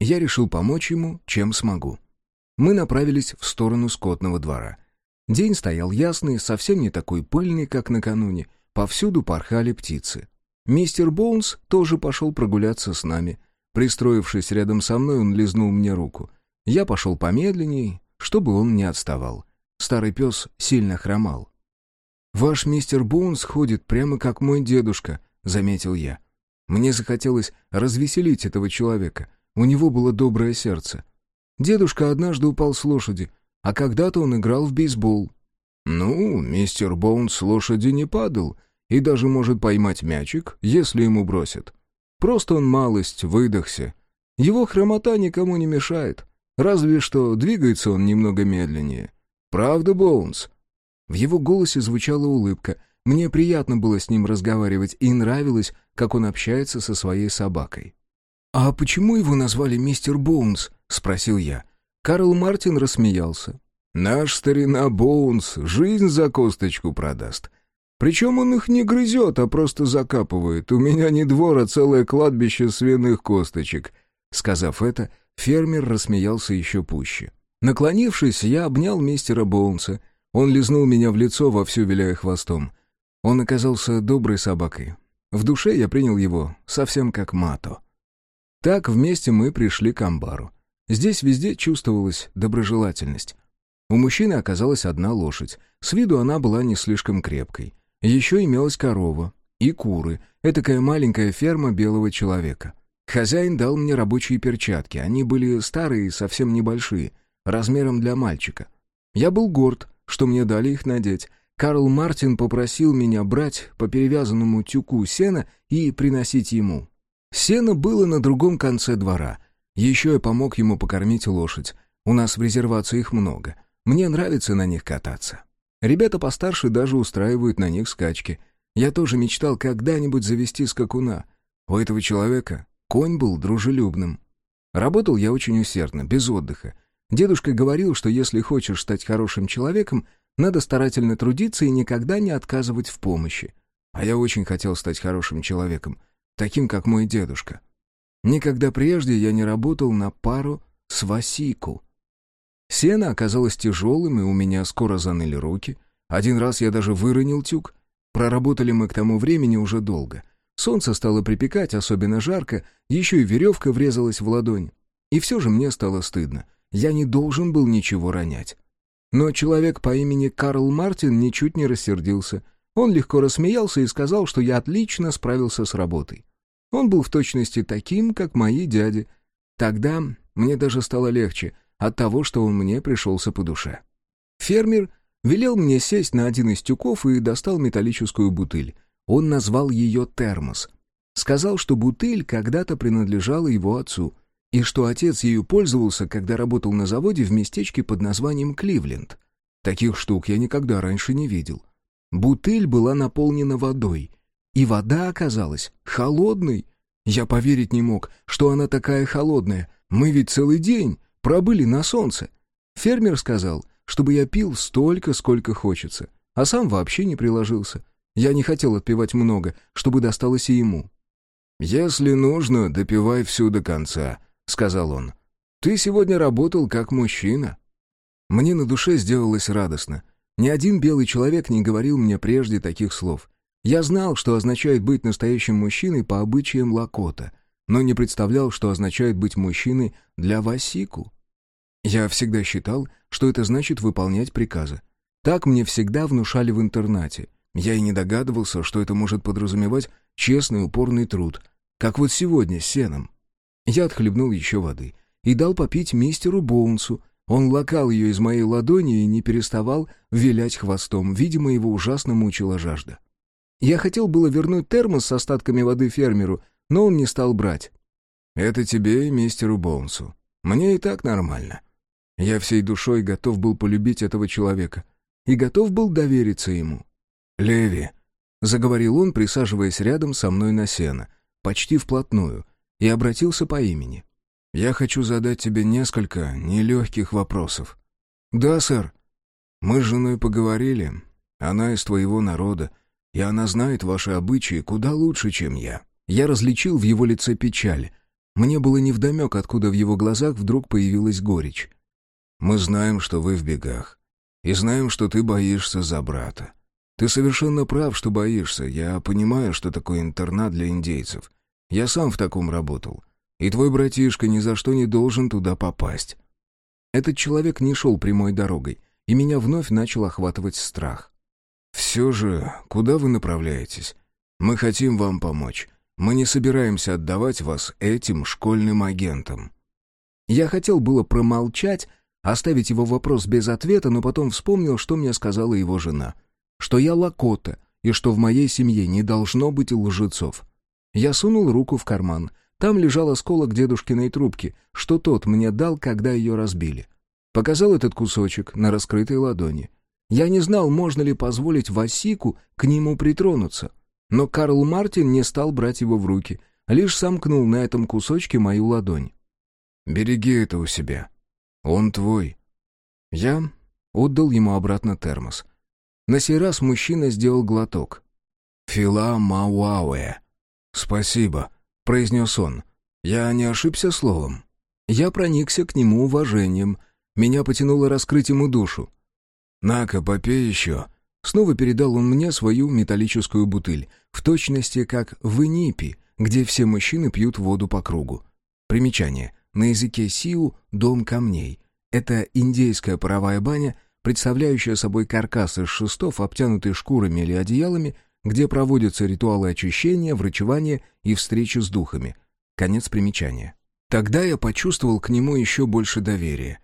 [SPEAKER 1] Я решил помочь ему, чем смогу. Мы направились в сторону скотного двора. День стоял ясный, совсем не такой пыльный, как накануне. Повсюду порхали птицы. Мистер Боунс тоже пошел прогуляться с нами. Пристроившись рядом со мной, он лизнул мне руку. Я пошел помедленней, чтобы он не отставал. Старый пес сильно хромал. «Ваш мистер Боунс ходит прямо как мой дедушка», — заметил я. Мне захотелось развеселить этого человека. У него было доброе сердце. Дедушка однажды упал с лошади, а когда-то он играл в бейсбол.
[SPEAKER 2] «Ну, мистер Боунс с лошади не падал и даже может поймать мячик, если ему бросят. Просто он малость выдохся. Его хромота никому не мешает, разве что двигается он немного медленнее. Правда, Боунс?» В его голосе звучала улыбка. Мне приятно было с ним разговаривать, и нравилось, как он общается со своей собакой. «А почему его назвали мистер Боунс?» — спросил я. Карл Мартин рассмеялся. Наш старина Боунс жизнь за косточку продаст. Причем он их не грызет, а просто закапывает. У меня не двор, а целое кладбище свиных косточек». Сказав это, фермер рассмеялся еще пуще. Наклонившись, я обнял мистера Боунса. Он лизнул меня в лицо, вовсю виляя хвостом. Он оказался доброй собакой. В душе я принял его совсем как Мато. Так вместе мы пришли к амбару. Здесь везде чувствовалась доброжелательность. У мужчины оказалась одна лошадь. С виду она была не слишком крепкой. Еще имелась корова и куры, этакая маленькая ферма белого человека. Хозяин дал мне рабочие перчатки, они были старые и совсем небольшие, размером для мальчика. Я был горд, что мне дали их надеть. Карл Мартин попросил меня брать по перевязанному тюку сена и приносить ему. Сено было на другом конце двора. Еще я помог ему покормить лошадь. У нас в резервации их много. Мне нравится на них кататься. Ребята постарше даже устраивают на них скачки. Я тоже мечтал когда-нибудь завести скакуна. У этого человека конь был дружелюбным. Работал я очень усердно, без отдыха. Дедушка говорил, что если хочешь стать хорошим человеком, надо старательно трудиться и никогда не отказывать в помощи. А я очень хотел стать хорошим человеком, таким, как мой дедушка. Никогда прежде я не работал на пару с Васику. Сено оказалось тяжелым, и у меня скоро заныли руки. Один раз я даже выронил тюк. Проработали мы к тому времени уже долго. Солнце стало припекать, особенно жарко, еще и веревка врезалась в ладонь. И все же мне стало стыдно. Я не должен был ничего ронять. Но человек по имени Карл Мартин ничуть не рассердился. Он легко рассмеялся и сказал, что я отлично справился с работой. Он был в точности таким, как мои дяди. Тогда мне даже стало легче — от того, что он мне пришелся по душе. Фермер велел мне сесть на один из тюков и достал металлическую бутыль. Он назвал ее термос. Сказал, что бутыль когда-то принадлежала его отцу, и что отец ею пользовался, когда работал на заводе в местечке под названием Кливленд. Таких штук я никогда раньше не видел. Бутыль была наполнена водой, и вода оказалась холодной. Я поверить не мог, что она такая холодная. Мы ведь целый день Пробыли на солнце. Фермер сказал, чтобы я пил столько, сколько хочется, а сам вообще не приложился. Я не хотел отпивать много, чтобы досталось и ему. «Если нужно, допивай всю до конца», — сказал он. «Ты сегодня работал как мужчина». Мне на душе сделалось радостно. Ни один белый человек не говорил мне прежде таких слов. Я знал, что означает быть настоящим мужчиной по обычаям Лакота, но не представлял, что означает быть мужчиной для Васику. Я всегда считал, что это значит выполнять приказы. Так мне всегда внушали в интернате. Я и не догадывался, что это может подразумевать честный упорный труд, как вот сегодня с сеном. Я отхлебнул еще воды и дал попить мистеру Боунсу. Он лакал ее из моей ладони и не переставал вилять хвостом. Видимо, его ужасно мучила жажда. Я хотел было вернуть термос с остатками воды фермеру, но он не стал брать. «Это тебе и мистеру Боунсу. Мне и так нормально. Я всей душой готов был полюбить этого человека и готов был довериться ему. «Леви», — заговорил он, присаживаясь рядом со мной на сено, почти вплотную, и обратился по имени. «Я хочу задать тебе несколько нелегких вопросов». «Да, сэр». «Мы с женой поговорили. Она из твоего народа, и она знает ваши обычаи куда лучше, чем я». Я различил в его лице печаль. Мне было невдомек, откуда в его глазах вдруг появилась горечь. Мы знаем, что вы в бегах. И знаем, что ты боишься за брата. Ты совершенно прав, что боишься. Я понимаю, что такое интернат для индейцев. Я сам в таком работал. И твой братишка ни за что не должен туда попасть. Этот человек не шел прямой дорогой, и меня вновь начал охватывать страх. «Все же, куда вы направляетесь? Мы хотим вам помочь. Мы не собираемся отдавать вас этим школьным агентам». Я хотел было промолчать,
[SPEAKER 1] оставить его вопрос без ответа, но потом вспомнил, что мне сказала его жена. Что я лакота, и что в моей семье не должно быть лжецов. Я сунул руку в карман. Там лежал осколок дедушкиной трубки, что тот мне дал, когда ее разбили. Показал этот кусочек на раскрытой ладони. Я не знал, можно ли позволить Васику к нему притронуться. Но Карл Мартин не стал брать его в руки, лишь сомкнул на этом кусочке мою ладонь.
[SPEAKER 2] «Береги это у себя. Он твой».
[SPEAKER 1] Я отдал ему обратно термос. На сей раз мужчина сделал глоток.
[SPEAKER 2] «Фила Мауауэ». «Спасибо», — произнес он. «Я не ошибся словом».
[SPEAKER 1] Я проникся к нему уважением. Меня потянуло раскрыть ему душу.
[SPEAKER 2] «На-ка, попей еще».
[SPEAKER 1] Снова передал он мне свою металлическую бутыль, в точности как в Инипи, где все мужчины пьют воду по кругу. Примечание. На языке сиу «дом камней». Это индейская паровая баня, представляющая собой каркас из шестов, обтянутый шкурами или одеялами, где проводятся ритуалы очищения, врачевания и встречи с духами. Конец примечания. Тогда я почувствовал к нему еще больше доверия.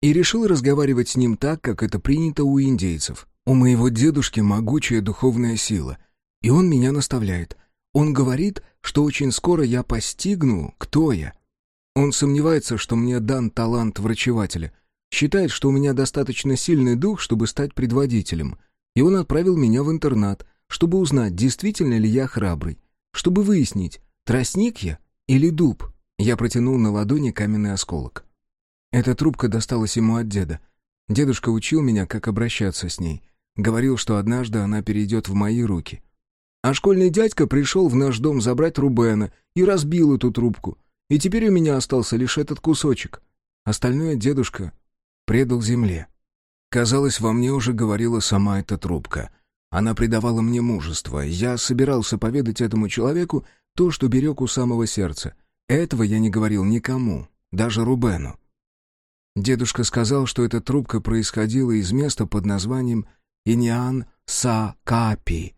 [SPEAKER 1] И решил разговаривать с ним так, как это принято у индейцев. У моего дедушки могучая духовная сила, и он меня наставляет. Он говорит, что очень скоро я постигну, кто я. Он сомневается, что мне дан талант врачевателя, Считает, что у меня достаточно сильный дух, чтобы стать предводителем. И он отправил меня в интернат, чтобы узнать, действительно ли я храбрый. Чтобы выяснить, тростник я или дуб. Я протянул на ладони каменный осколок. Эта трубка досталась ему от деда. Дедушка учил меня, как обращаться с ней. Говорил, что однажды она перейдет в мои руки. А школьный дядька пришел в наш дом забрать Рубена и разбил эту трубку. И теперь у меня остался лишь этот кусочек. Остальное дедушка предал земле. Казалось, во мне уже говорила сама эта трубка. Она придавала мне мужество. Я собирался поведать этому человеку то, что берег у самого сердца. Этого я не говорил никому, даже Рубену. Дедушка сказал, что эта трубка происходила из места под названием Иниан-Са-Капи.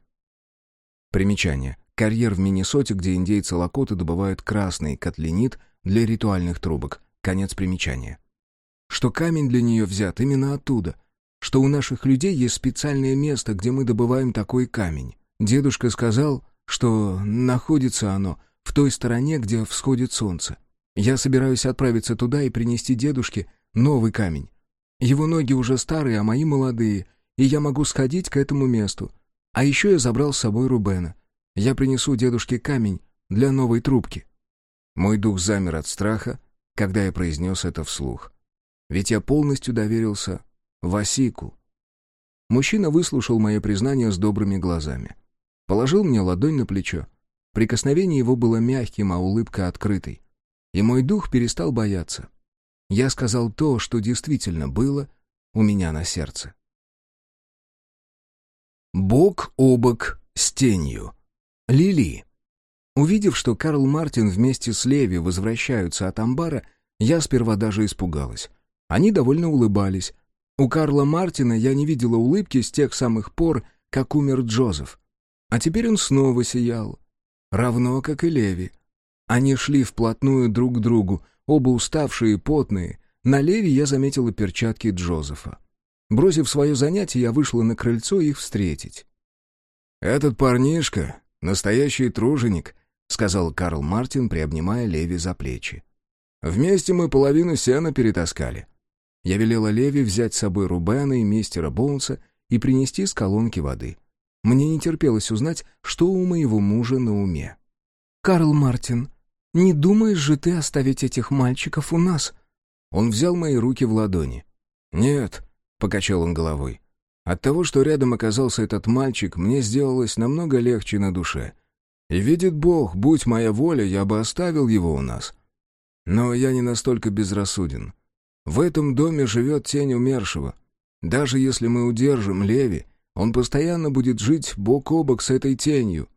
[SPEAKER 1] Примечание. Карьер в Миннесоте, где индейцы Лакоты добывают красный котлинит для ритуальных трубок. Конец примечания что камень для нее взят именно оттуда, что у наших людей есть специальное место, где мы добываем такой камень. Дедушка сказал, что находится оно в той стороне, где всходит солнце. Я собираюсь отправиться туда и принести дедушке новый камень. Его ноги уже старые, а мои молодые, и я могу сходить к этому месту. А еще я забрал с собой Рубена. Я принесу дедушке камень для новой трубки. Мой дух замер от страха, когда я произнес это вслух. Ведь я полностью доверился Васику. Мужчина выслушал мое признание с добрыми глазами. Положил мне ладонь на плечо. Прикосновение его было мягким, а улыбка открытой. И мой дух перестал бояться. Я сказал то, что действительно было у меня на сердце. Бок о бок с тенью. Лили. Увидев, что Карл Мартин вместе с Леви возвращаются от амбара, я сперва даже испугалась. Они довольно улыбались. У Карла Мартина я не видела улыбки с тех самых пор, как умер Джозеф. А теперь он снова сиял. Равно, как и Леви. Они шли вплотную друг к другу, оба уставшие и потные. На Леви я заметила перчатки Джозефа. Бросив свое занятие, я вышла на крыльцо их встретить.
[SPEAKER 2] «Этот парнишка — настоящий труженик», — сказал Карл Мартин, приобнимая Леви за плечи. «Вместе мы половину сена перетаскали. Я велела Леви взять с собой Рубена и мистера Боунса и принести с колонки воды. Мне не терпелось узнать, что у моего мужа на уме.
[SPEAKER 3] «Карл Мартин, не думаешь же ты оставить этих мальчиков у нас?»
[SPEAKER 2] Он взял мои руки в ладони. «Нет», — покачал он головой. «От того, что рядом оказался этот мальчик, мне сделалось намного легче на душе. И видит Бог, будь моя воля, я бы оставил его у нас. Но я не настолько безрассуден. В этом доме живет тень умершего. Даже если мы удержим Леви, он постоянно будет жить бок о бок с этой тенью».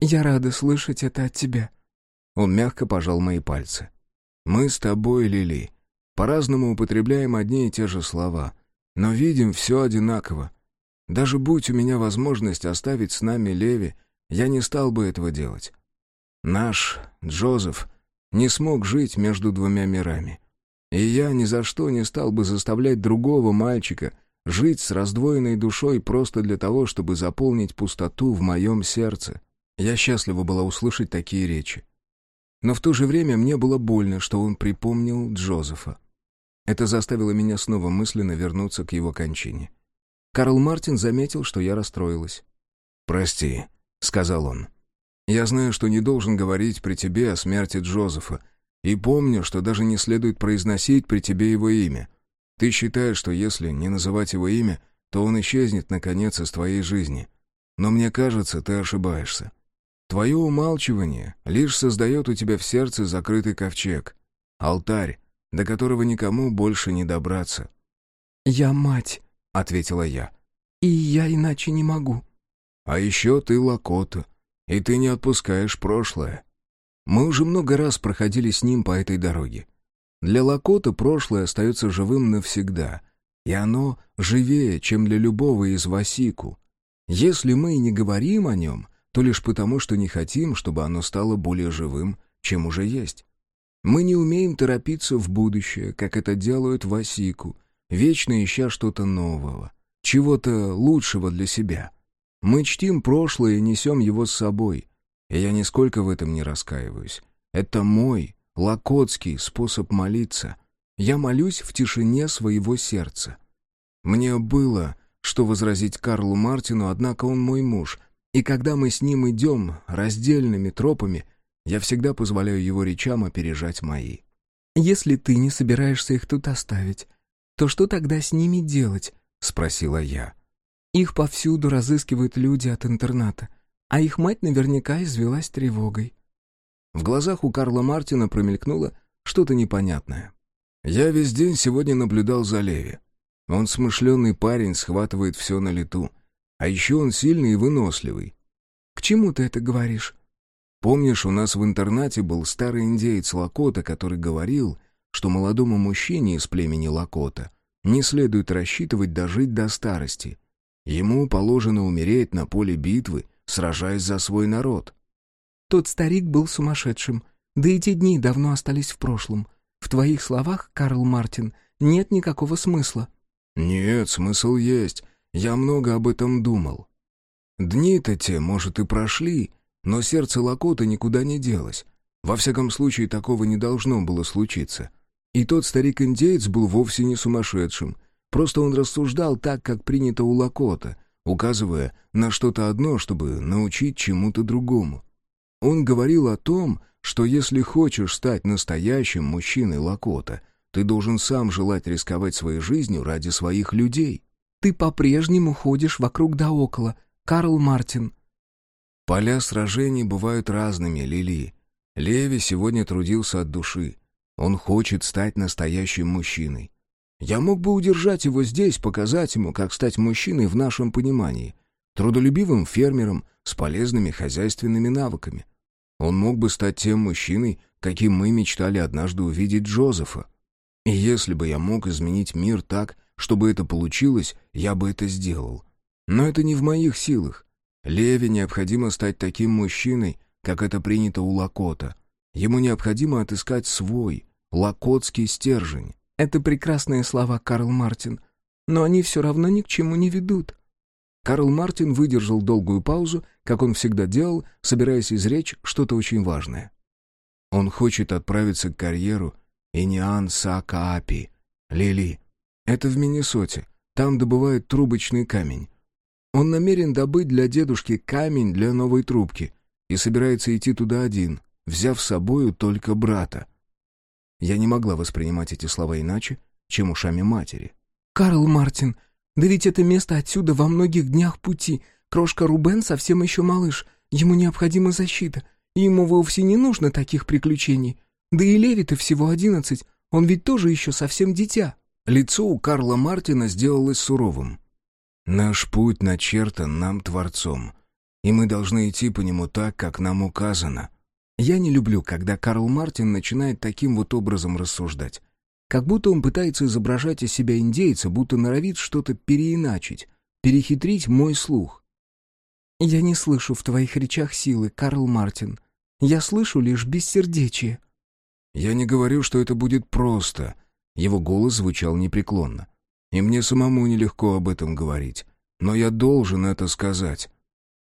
[SPEAKER 3] «Я рада слышать это от тебя».
[SPEAKER 2] Он мягко пожал мои пальцы. «Мы с тобой, Лили, по-разному употребляем одни и те же слова, но видим все одинаково. Даже будь у меня возможность оставить с нами Леви, я не стал бы этого делать. Наш Джозеф не смог жить между двумя мирами. И я ни за что не стал бы заставлять другого мальчика жить с раздвоенной душой просто для того, чтобы заполнить пустоту в моем сердце. Я счастлива была услышать такие речи. Но в то же время мне было больно, что он припомнил Джозефа. Это заставило меня снова мысленно вернуться к его кончине. Карл Мартин заметил, что я расстроилась. «Прости», — сказал он. «Я знаю, что не должен говорить при тебе о смерти Джозефа, и помню, что даже не следует произносить при тебе его имя. Ты считаешь, что если не называть его имя, то он исчезнет, наконец, из твоей жизни. Но мне кажется, ты ошибаешься. Твое умалчивание лишь создает у тебя в сердце закрытый ковчег, алтарь, до которого никому больше не добраться».
[SPEAKER 3] «Я мать», —
[SPEAKER 2] ответила я.
[SPEAKER 3] «И я иначе не могу».
[SPEAKER 2] «А еще ты Лакота, и ты не отпускаешь прошлое». Мы уже много раз проходили с ним по этой дороге. Для Лакота прошлое остается живым навсегда, и оно живее, чем для любого из Васику. Если мы и не говорим о нем, то лишь потому, что не хотим, чтобы оно стало более живым, чем уже есть. Мы не умеем торопиться в будущее, как это делают Васику, вечно ища что-то нового, чего-то лучшего для себя. Мы чтим прошлое и несем его с собой, и я нисколько в этом не раскаиваюсь. Это мой, лакотский способ молиться. Я молюсь в тишине своего сердца. Мне было, что возразить Карлу Мартину, однако он мой муж, и когда мы с ним идем раздельными тропами, я всегда позволяю его речам опережать мои.
[SPEAKER 3] «Если ты не собираешься их тут оставить, то что тогда с ними делать?» — спросила я. «Их повсюду разыскивают люди от интерната, а их мать наверняка извелась тревогой».
[SPEAKER 2] В глазах у Карла Мартина промелькнуло что-то непонятное. «Я весь день сегодня наблюдал за Леви. Он смышленый парень, схватывает все на лету. А еще он сильный и выносливый».
[SPEAKER 3] «К чему ты это говоришь?»
[SPEAKER 2] «Помнишь, у нас в интернате был старый индеец Лакота, который говорил, что молодому мужчине из племени Лакота не следует рассчитывать дожить до старости. Ему положено умереть на поле битвы, сражаясь за свой народ».
[SPEAKER 3] Тот старик был сумасшедшим. Да и те дни давно остались в прошлом. В твоих словах, Карл Мартин, нет никакого смысла».
[SPEAKER 2] «Нет, смысл есть. Я много об этом думал. Дни-то те, может, и прошли, но сердце Лакота никуда не делось. Во всяком случае, такого не должно было случиться. И тот старик-индеец был вовсе не сумасшедшим. Просто он рассуждал так, как принято у Лакота, указывая на что-то одно, чтобы научить чему-то другому. Он говорил о том, что если хочешь стать настоящим мужчиной Лакота, ты должен сам желать рисковать своей жизнью ради своих людей.
[SPEAKER 3] Ты по-прежнему ходишь вокруг да около, Карл Мартин.
[SPEAKER 2] Поля сражений бывают разными, Лили. Леви сегодня трудился от души. Он хочет стать настоящим мужчиной. Я мог бы удержать его здесь, показать ему, как стать мужчиной в нашем понимании. Трудолюбивым фермером с полезными хозяйственными навыками. Он мог бы стать тем мужчиной, каким мы мечтали однажды увидеть Джозефа. И если бы я мог изменить мир так, чтобы это получилось, я бы это сделал. Но это не в моих силах. Леви необходимо стать таким мужчиной, как это принято у Лакота. Ему необходимо отыскать свой, лакотский стержень.
[SPEAKER 3] Это прекрасные слова, Карл Мартин, но они все равно ни к чему не ведут.
[SPEAKER 2] Карл Мартин выдержал долгую паузу, как он всегда делал, собираясь изречь что-то очень важное. Он хочет отправиться к карьеру Иниан Сакаапи, Лили. Это в Миннесоте. Там добывают трубочный камень. Он намерен добыть для дедушки камень для новой трубки и собирается идти туда один, взяв с собою только брата. Я не могла воспринимать эти слова иначе, чем ушами матери.
[SPEAKER 3] «Карл Мартин, да ведь это место отсюда во многих днях пути. Крошка Рубен совсем еще малыш. Ему необходима защита. И ему вовсе не нужно таких приключений. Да и Леви-то всего одиннадцать. Он ведь тоже еще совсем дитя».
[SPEAKER 2] Лицо у Карла Мартина сделалось суровым. «Наш путь начертан нам Творцом, и мы должны идти по нему так, как нам указано». Я не люблю, когда Карл Мартин начинает таким вот образом рассуждать. Как будто он пытается изображать из себя индейца, будто норовит что-то переиначить, перехитрить мой слух.
[SPEAKER 3] «Я не слышу в твоих речах силы, Карл Мартин. Я слышу лишь бессердечие».
[SPEAKER 2] «Я не говорю, что это будет просто. Его голос звучал непреклонно. «И мне самому нелегко об этом говорить. Но я должен это сказать».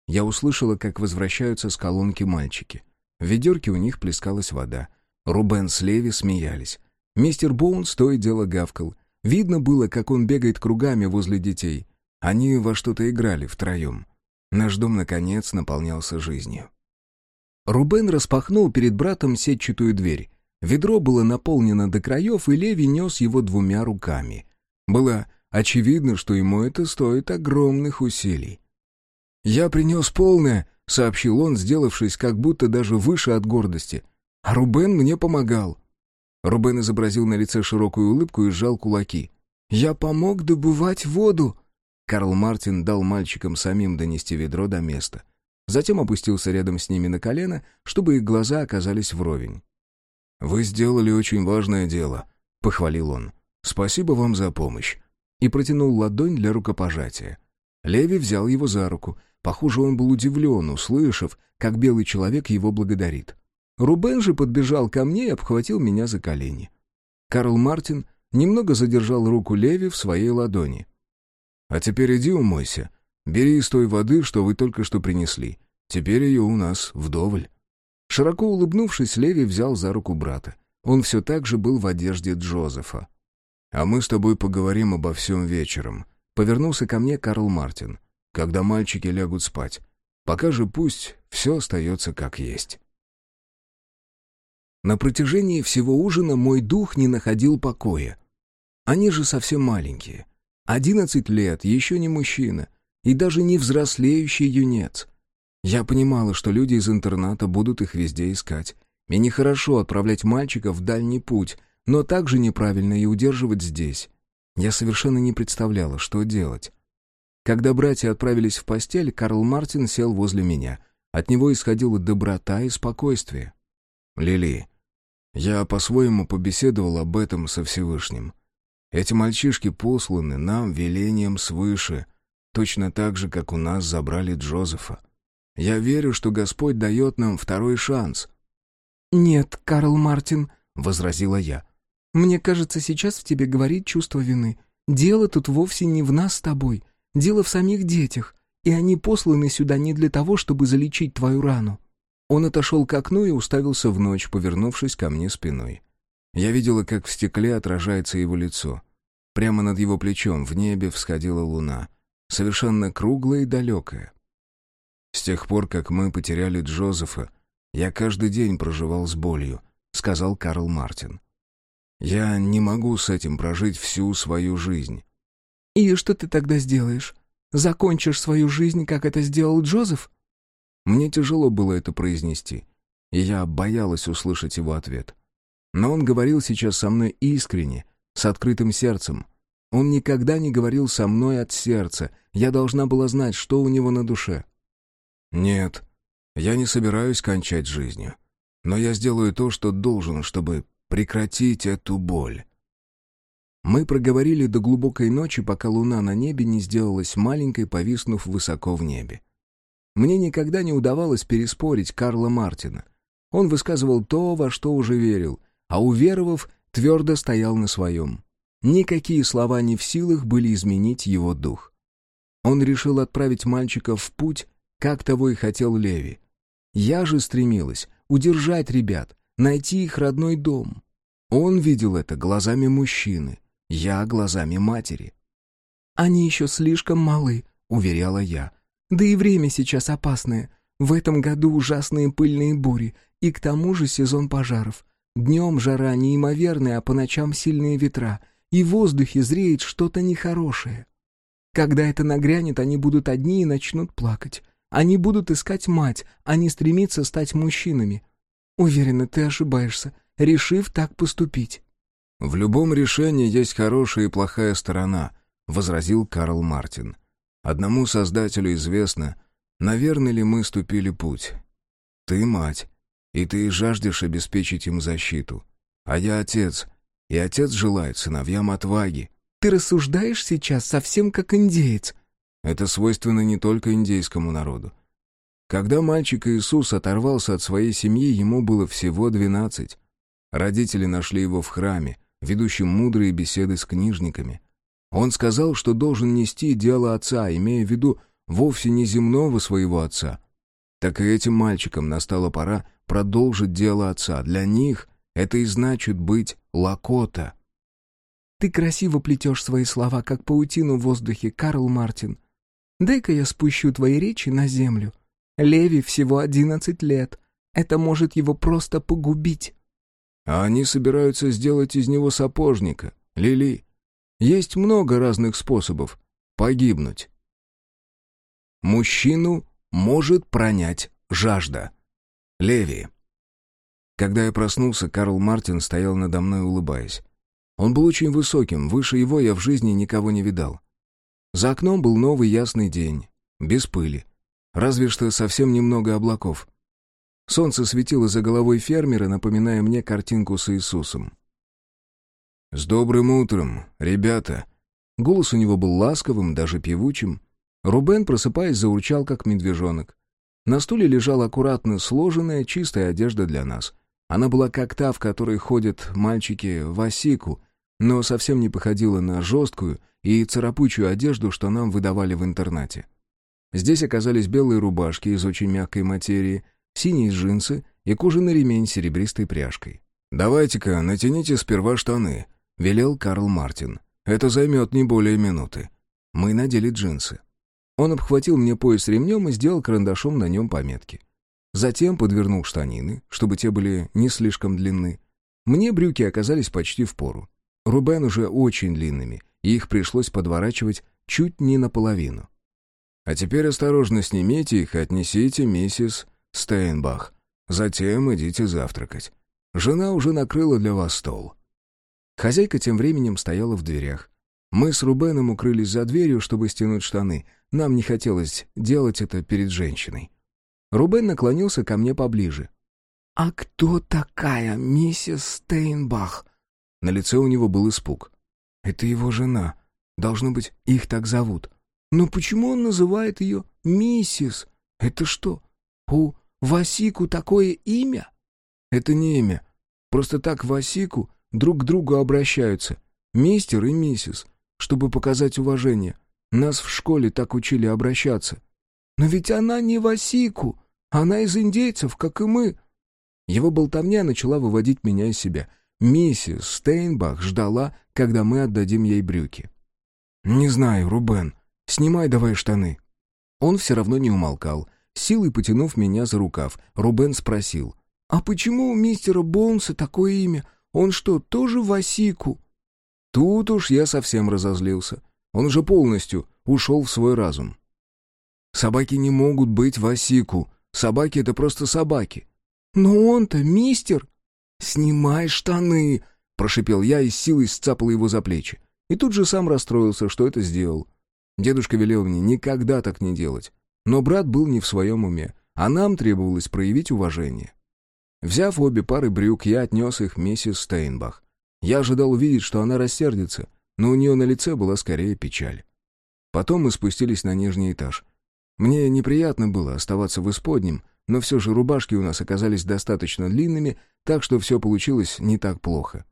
[SPEAKER 2] Я услышала, как возвращаются с колонки мальчики. В ведерке у них плескалась вода. Рубен с Леви смеялись. Мистер Боунс то и дело гавкал. Видно было, как он бегает кругами возле детей. Они во что-то играли втроем. Наш дом, наконец, наполнялся жизнью. Рубен распахнул перед братом сетчатую дверь. Ведро было наполнено до краев, и Леви нес его двумя руками. Было очевидно, что ему это стоит огромных усилий. «Я принес полное», — сообщил он, сделавшись как будто даже выше от гордости. «А Рубен мне помогал». Рубен изобразил на лице широкую улыбку и сжал кулаки. «Я помог добывать воду!» Карл Мартин дал мальчикам самим донести ведро до места. Затем опустился рядом с ними на колено, чтобы их глаза оказались вровень. «Вы сделали очень важное дело», — похвалил он. «Спасибо вам за помощь». И протянул ладонь для рукопожатия. Леви взял его за руку. Похоже, он был удивлен, услышав, как белый человек его благодарит. Рубен же подбежал ко мне и обхватил меня за колени. Карл Мартин немного задержал руку Леви в своей ладони. «А теперь иди умойся. Бери из той воды, что вы только что принесли. Теперь ее у нас вдоволь». Широко улыбнувшись, Леви взял за руку брата. Он все так же был в одежде Джозефа. «А мы с тобой поговорим обо всем вечером», — повернулся ко мне Карл Мартин, «когда мальчики лягут спать. Пока же пусть все остается как есть». На протяжении всего ужина мой дух не находил покоя. Они же совсем маленькие. Одиннадцать лет, еще не мужчина, и даже не взрослеющий юнец. Я понимала, что люди из интерната будут их везде искать. Мне нехорошо отправлять мальчиков в дальний путь, но также неправильно и удерживать здесь. Я совершенно не представляла, что делать. Когда братья отправились в постель, Карл Мартин сел возле меня. От него исходила доброта и спокойствие. «Лили, я по-своему побеседовал об этом со Всевышним. Эти мальчишки посланы нам велением свыше, точно так же, как у нас забрали Джозефа. Я верю, что Господь дает нам второй шанс».
[SPEAKER 3] «Нет, Карл Мартин», — возразила я. «Мне кажется, сейчас в тебе говорит чувство вины. Дело тут вовсе не в нас с тобой. Дело в самих детях, и они посланы сюда не для того, чтобы залечить твою рану.
[SPEAKER 2] Он отошел к окну и уставился в ночь, повернувшись ко мне спиной. Я видела, как в стекле отражается его лицо. Прямо над его плечом в небе всходила луна, совершенно круглая и далекая. «С тех пор, как мы потеряли Джозефа, я каждый день проживал с болью», — сказал Карл Мартин. «Я не могу с этим прожить всю свою жизнь».
[SPEAKER 3] «И что ты тогда сделаешь? Закончишь свою жизнь, как это сделал Джозеф?»
[SPEAKER 2] Мне тяжело было это произнести, и я боялась услышать его ответ. Но он говорил сейчас со мной искренне, с открытым сердцем. Он никогда не говорил со мной от сердца, я должна была знать, что у него на душе. «Нет, я не собираюсь кончать жизнью, но я сделаю то, что должен, чтобы прекратить эту боль». Мы проговорили до глубокой ночи, пока луна на небе не сделалась маленькой, повиснув высоко в небе. Мне никогда не удавалось переспорить Карла Мартина. Он высказывал то, во что уже верил, а уверовав, твердо стоял на своем. Никакие слова не в силах были изменить его дух. Он решил отправить мальчиков в путь, как того и хотел Леви. Я же стремилась удержать ребят, найти их родной дом. Он видел это глазами мужчины, я глазами матери.
[SPEAKER 3] «Они еще слишком малы», — уверяла я. Да и время сейчас опасное. В этом году ужасные пыльные бури, и к тому же сезон пожаров. Днем жара неимоверная, а по ночам сильные ветра, и в воздухе зреет что-то нехорошее. Когда это нагрянет, они будут одни и начнут плакать. Они будут искать мать, а не стремиться стать мужчинами. Уверена, ты ошибаешься, решив так поступить.
[SPEAKER 2] «В любом решении есть хорошая и плохая сторона», — возразил Карл Мартин. Одному Создателю известно, наверное ли мы ступили путь. Ты мать, и ты жаждешь обеспечить им защиту. А я отец, и отец желает сыновьям отваги.
[SPEAKER 3] Ты рассуждаешь сейчас совсем как индеец.
[SPEAKER 2] Это свойственно не только индейскому народу. Когда мальчик Иисус оторвался от своей семьи, ему было всего двенадцать. Родители нашли его в храме,
[SPEAKER 1] ведущий мудрые беседы с книжниками. Он сказал, что должен нести дело отца, имея в виду вовсе не земного своего отца. Так и этим мальчикам настала пора продолжить дело отца. Для них это и значит быть Лакота.
[SPEAKER 3] «Ты красиво плетешь свои слова, как паутину в воздухе, Карл Мартин. Дай-ка я спущу твои речи на землю. Леви всего одиннадцать лет. Это может его просто погубить».
[SPEAKER 1] А они собираются сделать из него сапожника, Лили. Есть много разных способов погибнуть. Мужчину может пронять жажда. Леви. Когда я проснулся, Карл Мартин стоял надо мной, улыбаясь. Он был очень высоким, выше его я в жизни никого не видал. За окном был новый ясный день, без пыли. Разве что совсем немного облаков. Солнце светило за головой фермера, напоминая мне картинку с Иисусом. «С добрым утром, ребята!» Голос у него был ласковым, даже певучим. Рубен, просыпаясь, заурчал, как медвежонок. На стуле лежала аккуратно сложенная, чистая одежда для нас. Она была как та, в которой ходят мальчики в осику, но совсем не походила на жесткую и царапучую одежду, что нам выдавали в интернате. Здесь оказались белые рубашки из очень мягкой материи, синие джинсы и кожаный ремень с серебристой пряжкой. «Давайте-ка натяните сперва штаны», велел Карл Мартин. «Это займет не более минуты». Мы надели джинсы. Он обхватил мне пояс ремнем и сделал карандашом на нем пометки. Затем подвернул штанины, чтобы те были не слишком длинны. Мне брюки оказались почти в пору. Рубен уже очень длинными, и их пришлось подворачивать чуть не наполовину. «А теперь осторожно снимите их и отнесите миссис Стейнбах. Затем идите завтракать. Жена уже накрыла для вас стол». Хозяйка тем временем стояла в дверях. Мы с Рубеном укрылись за дверью, чтобы стянуть штаны. Нам не хотелось делать это перед женщиной. Рубен наклонился ко мне поближе.
[SPEAKER 3] «А кто такая миссис Стейнбах?»
[SPEAKER 1] На лице у него был испуг.
[SPEAKER 3] «Это его жена. Должно быть, их так зовут. Но почему он называет ее миссис? Это что, у Васику такое имя?»
[SPEAKER 1] «Это не имя. Просто так Васику друг к другу обращаются. Мистер и миссис, чтобы показать уважение. Нас в школе так учили обращаться.
[SPEAKER 3] Но ведь она не Васику. Она из индейцев, как и мы.
[SPEAKER 1] Его болтовня начала выводить меня из себя. Миссис Стейнбах ждала, когда мы отдадим ей брюки. «Не знаю, Рубен. Снимай давай штаны». Он все равно не умолкал. Силой потянув меня за рукав, Рубен спросил.
[SPEAKER 3] «А почему у мистера Боунса такое имя? Он что, тоже Васику?»
[SPEAKER 1] Тут уж я совсем разозлился. Он уже полностью ушел в свой разум. «Собаки не могут быть Васику. Собаки — это просто собаки».
[SPEAKER 3] «Но он-то мистер!»
[SPEAKER 1] «Снимай штаны!» — прошипел я и силой сцапал его за плечи. И тут же сам расстроился, что это сделал. Дедушка велел мне никогда так не делать. Но брат был не в своем уме, а нам требовалось проявить уважение. Взяв обе пары брюк, я отнес их миссис Стейнбах. Я ожидал увидеть, что она рассердится, но у нее на лице была скорее печаль. Потом мы спустились на нижний этаж. Мне неприятно было оставаться в исподнем, но все же рубашки у нас оказались достаточно длинными, так что все получилось не так плохо.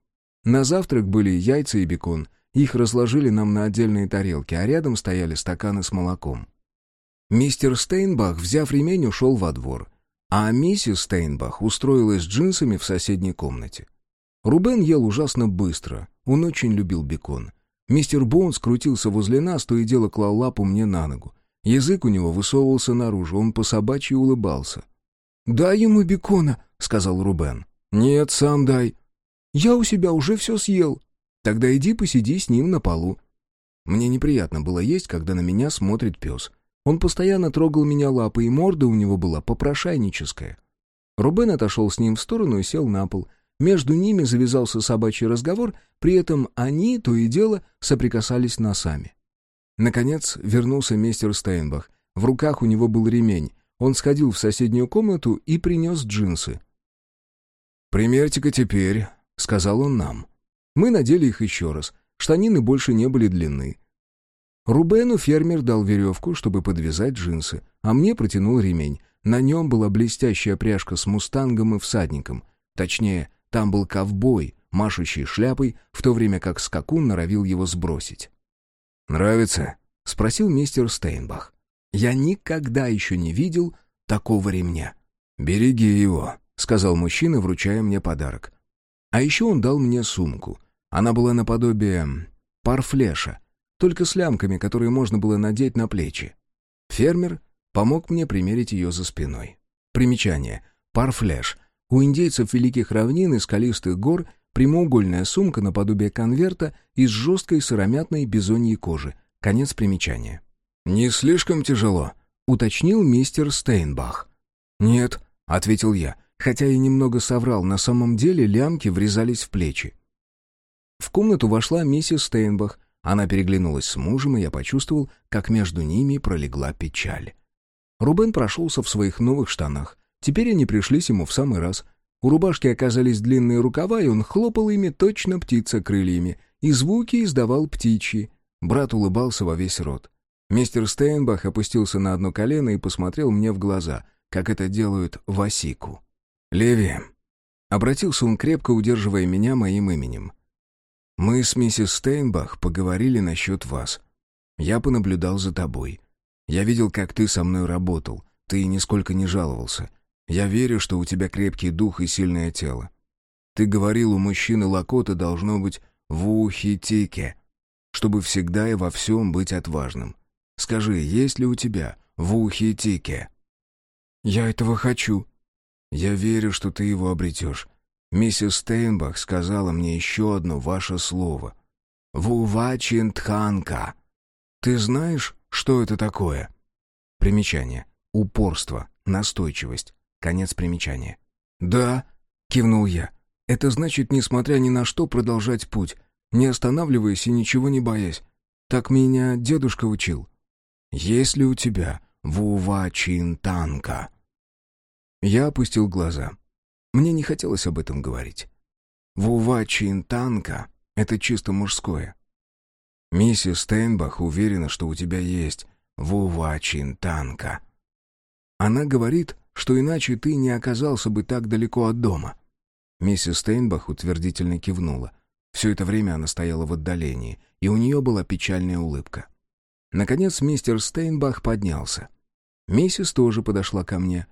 [SPEAKER 1] На завтрак были яйца и бекон. Их разложили нам на отдельные тарелки, а рядом стояли стаканы с молоком. Мистер Стейнбах, взяв ремень, ушел во двор — а миссис Стейнбах устроилась джинсами в соседней комнате. Рубен ел ужасно быстро, он очень любил бекон. Мистер Боунс крутился возле нас, то и дело клал лапу мне на ногу. Язык у него высовывался наружу, он по собачьи улыбался.
[SPEAKER 3] «Дай ему бекона», — сказал Рубен.
[SPEAKER 1] «Нет, сам дай».
[SPEAKER 3] «Я у себя уже все съел».
[SPEAKER 1] «Тогда иди посиди с ним на полу». Мне неприятно было есть, когда на меня смотрит пес. Он постоянно трогал меня лапой, и морда у него была попрошайническая. Рубен отошел с ним в сторону и сел на пол. Между ними завязался собачий разговор, при этом они, то и дело, соприкасались носами. Наконец вернулся мистер Стейнбах. В руках у него был ремень. Он сходил в соседнюю комнату и принес джинсы. «Примерьте-ка теперь», — сказал он нам. Мы надели их еще раз. Штанины больше не были длинны. Рубену фермер дал веревку, чтобы подвязать джинсы, а мне протянул ремень. На нем была блестящая пряжка с мустангом и всадником. Точнее, там был ковбой, машущий шляпой, в то время как скакун норовил его сбросить.
[SPEAKER 2] «Нравится?»
[SPEAKER 1] — спросил мистер Стейнбах. «Я никогда еще не видел такого ремня».
[SPEAKER 2] «Береги его», —
[SPEAKER 1] сказал мужчина, вручая мне подарок. А еще он дал мне сумку. Она была наподобие парфлеша, только с лямками, которые можно было надеть на плечи. Фермер помог мне примерить ее за спиной. Примечание. Парфлеш. У индейцев Великих Равнин и скалистых гор прямоугольная сумка наподобие конверта из жесткой сыромятной бизоньей кожи. Конец примечания.
[SPEAKER 2] «Не слишком тяжело», —
[SPEAKER 1] уточнил мистер Стейнбах.
[SPEAKER 2] «Нет», —
[SPEAKER 1] ответил я, хотя и немного соврал, на самом деле лямки врезались в плечи. В комнату вошла миссис Стейнбах. Она переглянулась с мужем, и я почувствовал, как между ними пролегла печаль. Рубен прошелся в своих новых штанах. Теперь они пришлись ему в самый раз. У рубашки оказались длинные рукава, и он хлопал ими точно птица крыльями, и звуки издавал птичьи. Брат улыбался во весь рот. Мистер Стейнбах опустился на одно колено и посмотрел мне в глаза, как это делают в осику.
[SPEAKER 2] «Леви», —
[SPEAKER 1] обратился он, крепко удерживая меня моим именем.
[SPEAKER 2] «Мы с миссис Стейнбах поговорили насчет вас. Я понаблюдал за тобой. Я видел, как ты со мной работал. Ты нисколько не жаловался. Я верю, что у тебя крепкий дух и сильное тело. Ты говорил, у мужчины Лакота должно быть в ухитике, чтобы всегда и во всем быть отважным. Скажи, есть ли у тебя в ухитике?
[SPEAKER 1] Я этого хочу.
[SPEAKER 2] Я верю, что ты его обретешь. Миссис Стейнбах сказала мне еще одно ваше слово. Вувачинтханка. Ты знаешь, что это такое?
[SPEAKER 1] Примечание. Упорство, настойчивость. Конец примечания.
[SPEAKER 2] «Да», — кивнул я. «Это значит, несмотря ни на что, продолжать путь, не останавливаясь и ничего не боясь. Так меня дедушка учил. Есть ли у тебя вува танка
[SPEAKER 1] Я опустил глаза. Мне не хотелось об этом говорить.
[SPEAKER 2] Вува танка это чисто мужское. Миссис Стейнбах уверена, что у тебя есть вува танка
[SPEAKER 1] Она говорит, что иначе ты не оказался бы так далеко от дома».
[SPEAKER 2] Миссис Стейнбах утвердительно кивнула. Все это время она стояла в отдалении, и у нее была печальная улыбка.
[SPEAKER 1] Наконец мистер Стейнбах поднялся. Миссис тоже подошла ко мне.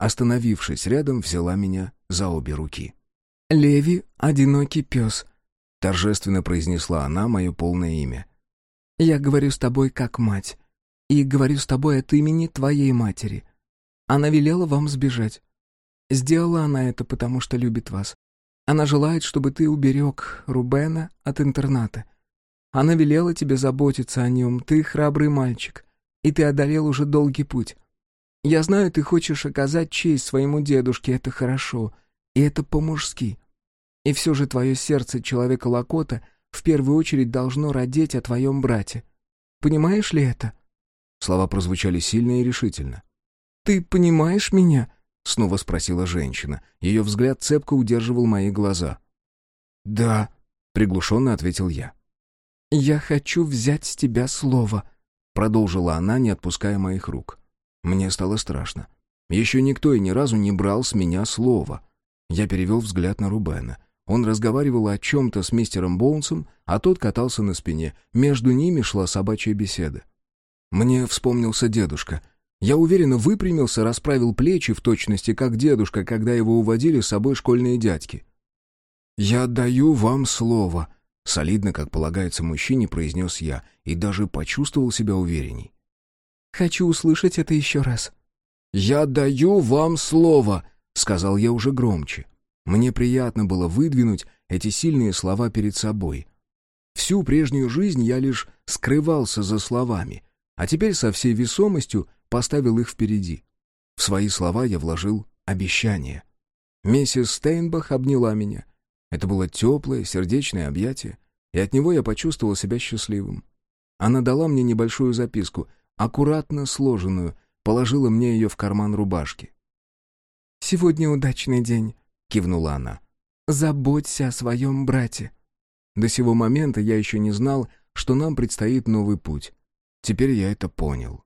[SPEAKER 1] Остановившись рядом, взяла меня за обе руки. «Леви — одинокий пес», — торжественно произнесла она мое полное имя. «Я говорю с тобой как мать, и говорю с тобой от имени твоей матери. Она велела вам сбежать. Сделала она это, потому что любит вас. Она желает, чтобы ты уберег Рубена от интерната. Она велела тебе заботиться о нем, ты храбрый мальчик, и ты одолел уже долгий путь. Я знаю, ты хочешь оказать честь своему дедушке, это хорошо, и это по-мужски. И все же твое сердце человека Лакота в первую очередь должно родить о твоем брате. Понимаешь ли это?»
[SPEAKER 2] Слова прозвучали сильно и решительно.
[SPEAKER 1] «Ты понимаешь меня?» — снова спросила женщина. Ее взгляд цепко удерживал мои глаза.
[SPEAKER 2] «Да», — приглушенно ответил я.
[SPEAKER 1] «Я хочу взять с тебя слово», — продолжила она, не отпуская моих рук.
[SPEAKER 2] Мне стало страшно. Еще никто и ни разу не брал с меня слова. Я перевел взгляд на Рубена. Он разговаривал о чем-то с мистером Боунсом, а тот катался на спине. Между ними шла собачья беседа. Мне вспомнился дедушка, я уверенно выпрямился, расправил плечи в точности, как дедушка, когда его уводили с собой школьные дядьки. «Я даю вам слово», — солидно, как полагается мужчине, произнес я, и даже почувствовал себя уверенней.
[SPEAKER 1] «Хочу услышать это еще раз».
[SPEAKER 2] «Я даю вам слово», — сказал я уже громче. Мне приятно было выдвинуть эти сильные слова перед собой. Всю прежнюю жизнь я лишь скрывался за словами, а теперь со всей весомостью поставил их впереди. В свои слова я вложил обещание. Миссис Стейнбах обняла меня. Это было теплое, сердечное объятие, и от него я почувствовал себя счастливым. Она дала мне небольшую записку, аккуратно сложенную, положила мне ее в карман рубашки.
[SPEAKER 1] «Сегодня удачный день», — кивнула она. «Заботься о своем брате».
[SPEAKER 2] До сего момента я еще не знал, что нам предстоит новый путь. Теперь я это понял.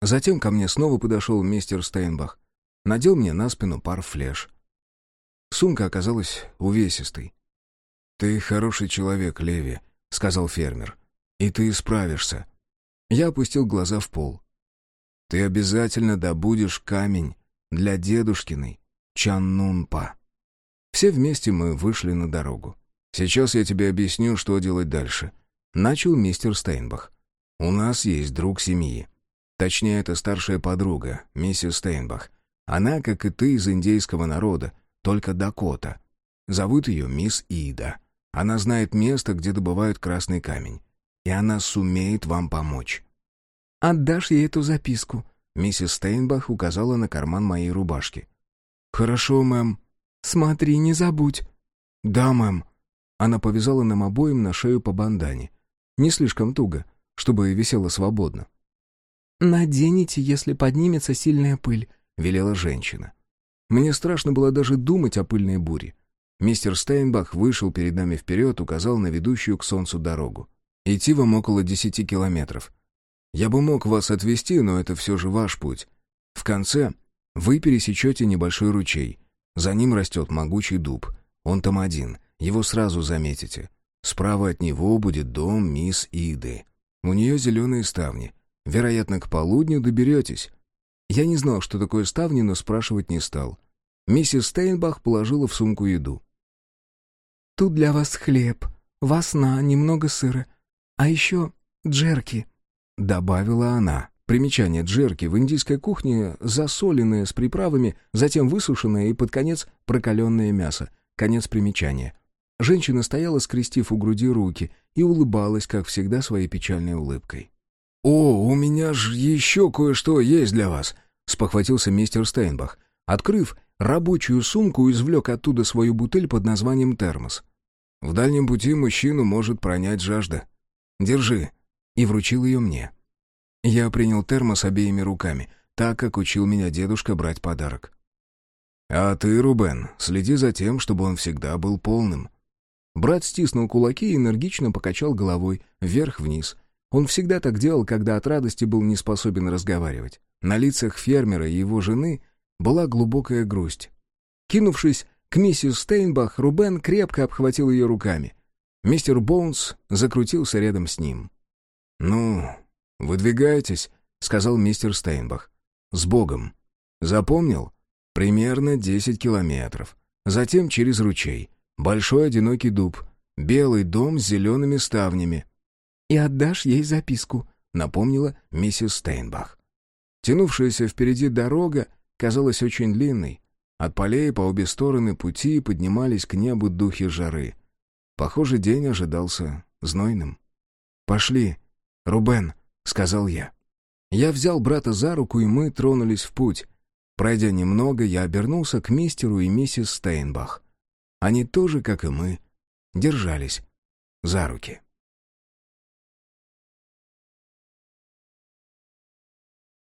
[SPEAKER 2] Затем ко мне снова подошел мистер Стейнбах. Надел мне на спину пар флеш. Сумка оказалась увесистой. «Ты хороший человек, Леви», — сказал фермер. «И ты справишься». Я опустил глаза в пол. «Ты обязательно добудешь камень для дедушкиной Чаннунпа». Все вместе мы вышли на дорогу. «Сейчас я тебе объясню, что делать дальше», — начал мистер Стейнбах. «У нас есть друг семьи. Точнее, это старшая подруга, миссис Стейнбах. Она, как и ты, из индейского народа, только Дакота. Зовут ее мисс Ида. Она знает место, где добывают красный камень. И она сумеет вам помочь».
[SPEAKER 3] «Отдашь ей эту записку?»
[SPEAKER 2] Миссис Стейнбах указала на карман моей рубашки. «Хорошо, мэм».
[SPEAKER 3] «Смотри, не забудь».
[SPEAKER 2] «Да, мэм». Она повязала нам обоим на шею по бандане. Не слишком туго, чтобы висело свободно.
[SPEAKER 3] «Наденете, если поднимется сильная пыль», — велела женщина.
[SPEAKER 2] Мне страшно было даже думать о пыльной буре. Мистер Стейнбах вышел перед нами вперед, указал на ведущую к солнцу дорогу. Идти вам около десяти километров. Я бы мог вас отвезти, но это все же ваш путь. В конце вы пересечете небольшой ручей. За ним растет могучий дуб. Он там один, его сразу заметите. Справа от него будет дом мисс Иды. У нее зеленые ставни. Вероятно, к полудню доберетесь. Я не знал, что такое ставни, но спрашивать не стал. Миссис Стейнбах положила в сумку еду.
[SPEAKER 3] Тут для вас хлеб, васна, немного сыра, а еще джерки», — добавила она. Примечание джерки в индийской кухне засоленное с приправами, затем высушенное и под конец прокаленное мясо. Конец примечания. Женщина стояла, скрестив у груди руки, и улыбалась, как всегда, своей печальной улыбкой.
[SPEAKER 2] «О, у меня же еще кое-что есть для вас», — спохватился мистер Стейнбах. Открыв рабочую сумку, извлек оттуда свою бутыль под названием «Термос». В дальнем пути мужчину может пронять жажда. Держи. И вручил ее мне. Я принял термос обеими руками, так как учил меня дедушка брать подарок. А ты, Рубен, следи за тем, чтобы он всегда был полным. Брат стиснул кулаки и энергично покачал головой вверх-вниз. Он всегда так делал, когда от радости был не способен разговаривать. На лицах фермера и его жены была глубокая грусть. Кинувшись к миссис Стейнбах Рубен крепко обхватил ее руками. Мистер Боунс закрутился рядом с ним. «Ну, выдвигайтесь», — сказал мистер Стейнбах. «С Богом. Запомнил? Примерно десять километров. Затем через ручей. Большой одинокий дуб. Белый дом с зелеными ставнями».
[SPEAKER 3] «И отдашь ей записку», —
[SPEAKER 2] напомнила миссис Стейнбах. Тянувшаяся впереди дорога казалась очень длинной, от полей по обе стороны пути поднимались к небу духи жары. Похоже, день ожидался знойным. «Пошли, Рубен», — сказал я. Я взял брата за руку, и мы тронулись в путь. Пройдя немного, я обернулся к мистеру и миссис Стейнбах. Они тоже, как и мы, держались за руки.